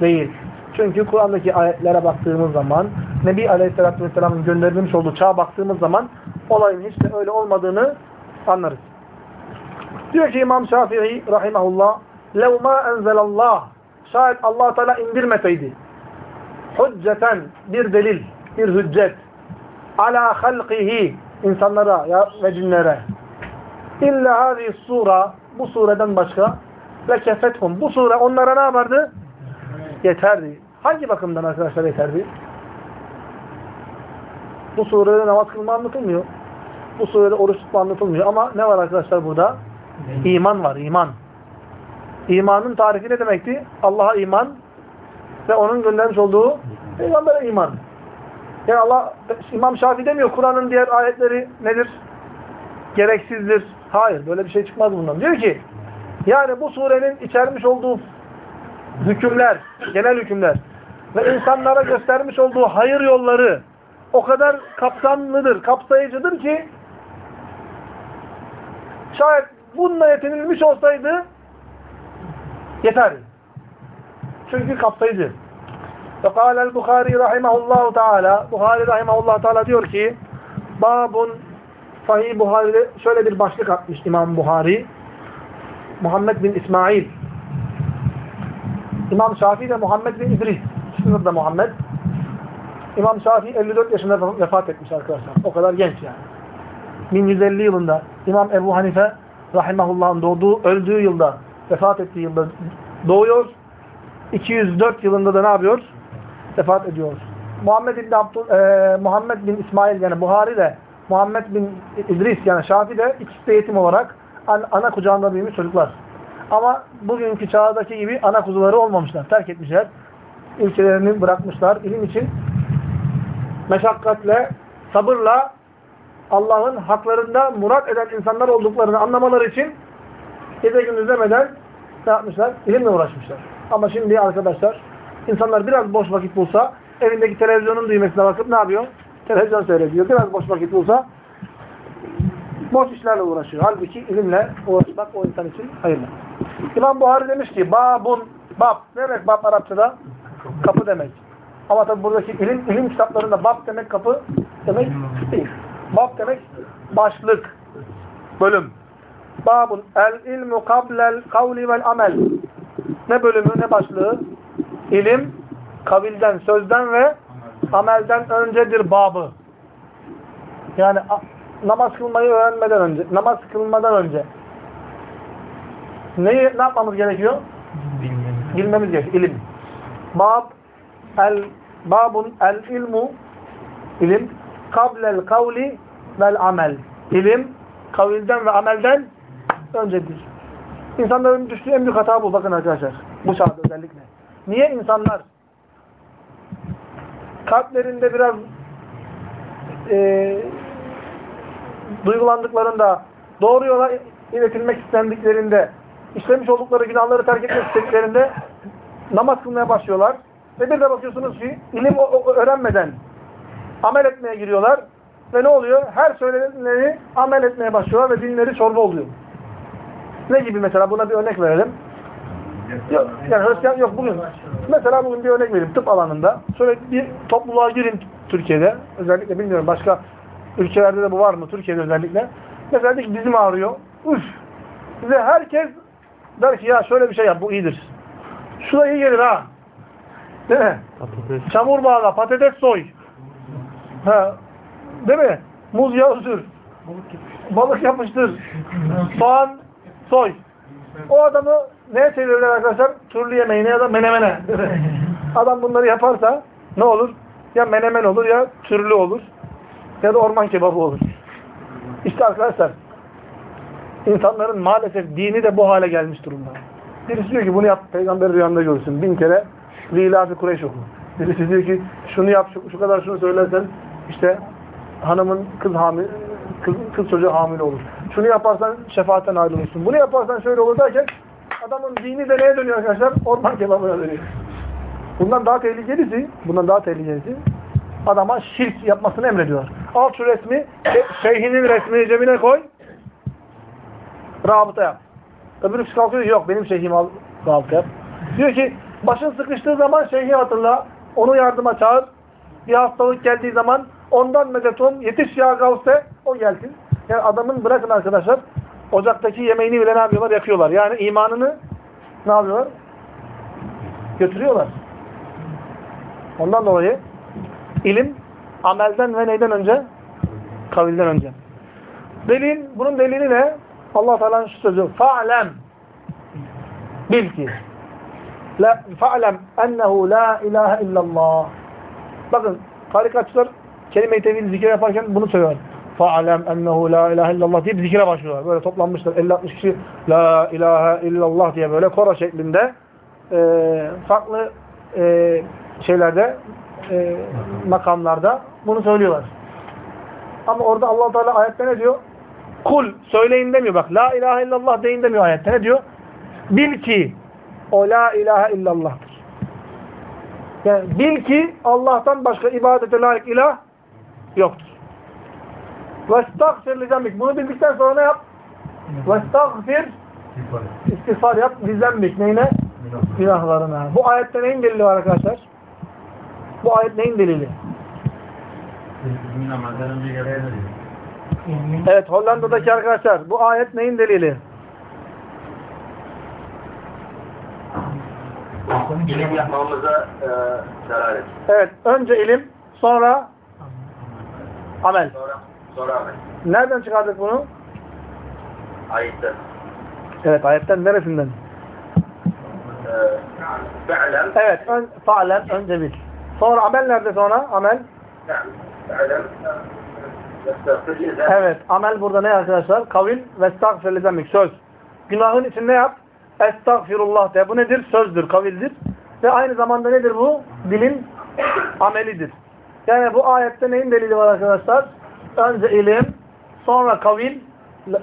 değil. Çünkü Kur'an'daki ayetlere baktığımız zaman Nebi Aleyhisselatü Vesselam'ın gönderilmiş olduğu çağa baktığımız zaman olayın hiç de öyle olmadığını Anlarız. Diyor ki İmam Şafii rahimahullah لَوْ مَا أَنْزَلَ اللّٰهِ Şayet allah Teala indirmeseydi hücceten bir delil, bir hüccet ala halqihi insanlara ya ve cinlere illa hadi sura bu sureden başka ve kefethum bu sure onlara ne yapardı? Yeterdi. Hangi bakımdan arkadaşlar yeterdi? Bu surede namaz kılma anlatılmıyor. Bu surede oruç tutma anlatılmıyor. Ama ne var arkadaşlar burada? İman var, iman. İmanın tarifi ne demekti? Allah'a iman ve onun göndermiş olduğu peygambere iman. Yani Allah, İmam Şafii demiyor Kur'an'ın diğer ayetleri nedir? Gereksizdir. Hayır, böyle bir şey çıkmaz bundan. Diyor ki, yani bu surenin içermiş olduğu hükümler, genel hükümler ve insanlara göstermiş olduğu hayır yolları o kadar kapsamlıdır, kapsayıcıdır ki şayet bununla yetinilmiş olsaydı yeter. Çünkü kapsayıcı. Ve kâlel Bukhari rahimahullahu teala Bukhari rahimahullahu teala diyor ki Babun Sahih Buhari'de şöyle bir başlık atmış İmam Buhari Muhammed bin İsmail İmam Şafii de Muhammed bin İdris İsmini da Muhammed İmam Şafii 54 yaşında vefat etmiş arkadaşlar. O kadar genç yani. 1150 yılında İmam Ebu Hanife rahimahullah'ın doğduğu, öldüğü yılda vefat ettiği yılda doğuyor. 204 yılında da ne yapıyor? Vefat ediyor. Muhammed bin, Abdul, e, Muhammed bin İsmail yani Buhari de Muhammed bin İdris yani Şafi de ikisi de yetim olarak an, ana kucağında büyümüş çocuklar. Ama bugünkü çağdaki gibi ana kuzuları olmamışlar. Terk etmişler. Ülkelerini bırakmışlar. ilim için meşakkatle, sabırla Allah'ın haklarında murat eden insanlar olduklarını anlamaları için gece gündüz demeden ne yapmışlar? İlimle uğraşmışlar. Ama şimdi arkadaşlar insanlar biraz boş vakit bulsa evindeki televizyonun düğmesine bakıp ne yapıyor? Televizyon seyrediyor. Biraz boş vakit bulsa boş işlerle uğraşıyor. Halbuki ilimle uğraşmak o insan için hayırlı. İmam Buhari demiş ki babun, bab. Ne demek bab Arapçada? Kapı demek. Ama tabi buradaki ilim, ilim kitaplarında bab demek kapı demek değil. Bab demek başlık, bölüm. Babun el ilmu kablel kavli vel amel. Ne bölümü ne başlığı? İlim kavilden, sözden ve amelden öncedir babı. Yani namaz kılmayı öğrenmeden önce, namaz kılmadan önce neyi ne yapmamız gerekiyor? Bilmem. Bilmemiz gerekiyor. İlim. Bab el babun el ilmu ilim kablel kavli vel amel. İlim kavilden ve amelden öncedir. İnsanların düştüğü en büyük hata bu. Bakın arkadaşlar. Bu çağda özellikle. Niye insanlar kalplerinde biraz e, duygulandıklarında doğru yola iletilmek istendiklerinde işlemiş oldukları günahları terk etmek istediklerinde namaz kılmaya başlıyorlar. Ve bir de bakıyorsunuz ki ilim öğrenmeden amel etmeye giriyorlar. Ve ne oluyor? Her söylenenleri amel etmeye başlıyorlar ve dinleri çorba oluyor. Ne gibi mesela? Buna bir örnek verelim. Yok, yani Hristiyan yok bugün. Mesela bugün bir örnek vereyim tıp alanında. Şöyle bir topluluğa girin Türkiye'de. Özellikle bilmiyorum başka ülkelerde de bu var mı? Türkiye'de özellikle. Mesela ki dizim ağrıyor. Üf! Ve herkes der ki ya şöyle bir şey yap bu iyidir. Şu da iyi gelir ha. Değil mi? Patates. Çamur bağla, patates soy. Ha. Değil mi? Muz sür. Balık yapıştır. Soğan soy. O adamı neye çevirirler arkadaşlar? Türlü yemeğine ya da menemene. Adam bunları yaparsa ne olur? Ya menemen olur ya türlü olur. Ya da orman kebabı olur. İşte arkadaşlar insanların maalesef dini de bu hale gelmiş durumda. Birisi diyor ki bunu yap peygamber rüyanda görsün. Bin kere Lilafi Kureyş oku. Birisi diyor ki şunu yap şu, şu kadar şunu söylersen işte hanımın kız hamile kız, kız çocuğu hamile olur. Şunu yaparsan şefaatten ayrılırsın. Bunu yaparsan şöyle olur derken adamın dini de neye dönüyor arkadaşlar? Orman kebabına dönüyor. Bundan daha tehlikelisi, bundan daha tehlikelisi adama şirk yapmasını emrediyor. Al şu resmi, şeyhinin resmini cebine koy, rabıta yap. Öbürü kalkıyor, yok benim şeyhim al, rabıta yap. Diyor ki, başın sıkıştığı zaman şeyhi hatırla, onu yardıma çağır. Bir hastalık geldiği zaman ondan medet ol, yetiş ya gavse, o gelsin. Yani adamın bırakın arkadaşlar ocaktaki yemeğini bile ne yapıyorlar? Yakıyorlar. Yani imanını ne yapıyorlar? Götürüyorlar. Ondan dolayı ilim amelden ve neyden önce? Kavilden önce. Delil, bunun delili ne? Allah Teala'nın şu sözü. Fa'lem bil ki la fa'lem ennehu la ilahe illallah. Bakın tarikatçılar kelime-i tevhid zikir yaparken bunu söylüyor. Fa'lem ennehu la ilahe illallah deyip zikire başlıyorlar. Böyle toplanmışlar 50-60 kişi la ilahe illallah diye böyle koro şeklinde e, farklı e, şeylerde e, makamlarda bunu söylüyorlar. Ama orada allah Teala ayette ne diyor? Kul söyleyin demiyor bak. La ilahe illallah deyin demiyor ayette. Ne diyor? Bil ki o la ilahe illallah'tır. Yani bil ki Allah'tan başka ibadete layık ilah yoktur. Li zembik. Bunu bildikten sonra ne yap? Vestagfir istiğfar yap li zembik. Neyine? Günahlarına. Bu ayette neyin delili var arkadaşlar? Bu ayet neyin delili? Evet Hollanda'daki arkadaşlar bu ayet neyin delili? İlim yapmamıza e, delalet. Evet önce ilim sonra amel. Sonra amel. Nereden çıkardık bunu? Ayetten. Evet ayetten neresinden? E, fe'lem. Evet ön, faalen önce bil. Sonra amel nerede sonra? Amel. Fe'lem. Evet amel burada ne arkadaşlar? Kavil ve estağfirli demek söz. Günahın içinde yap. Estağfirullah de. Bu nedir? Sözdür, kavildir. Ve aynı zamanda nedir bu? Dilin amelidir. Yani bu ayette neyin delili var arkadaşlar? Önce ilim, sonra kavil,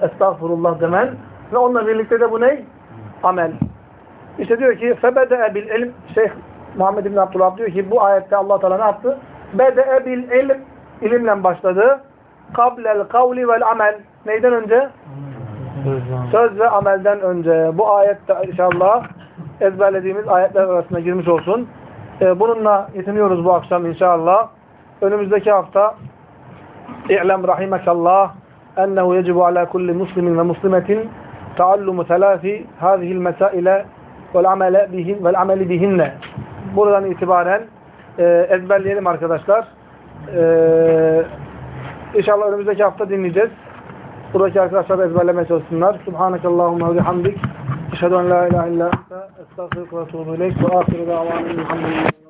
estağfurullah demen ve onunla birlikte de bu ne? Amel. İşte diyor ki febede bil ilm Şeyh Muhammed bin Abdullah diyor ki bu ayette Allah Teala ne yaptı? Bede bil ilm ilimle başladı. Kablel kavli vel amel. Neyden önce? Söz ve amelden önce. Bu ayette inşallah ezberlediğimiz ayetler arasında girmiş olsun. Ee, bununla yetiniyoruz bu akşam inşallah. Önümüzdeki hafta İ'lem rahimekallah ennehu yecibu ala kulli muslimin ve muslimetin taallumu telafi hâzihil mesaile vel amele bihin vel ameli bihinne. Buradan itibaren e, ezberleyelim arkadaşlar. E, inşallah önümüzdeki hafta dinleyeceğiz. Buradaki arkadaşlar da ezberlemeye çalışsınlar. Subhanakallahumma ve bihamdik. Eşhedü en la ilahe illa ente estağfirullah ve etûbü ileyk ve ahiru da'vanen elhamdülillah.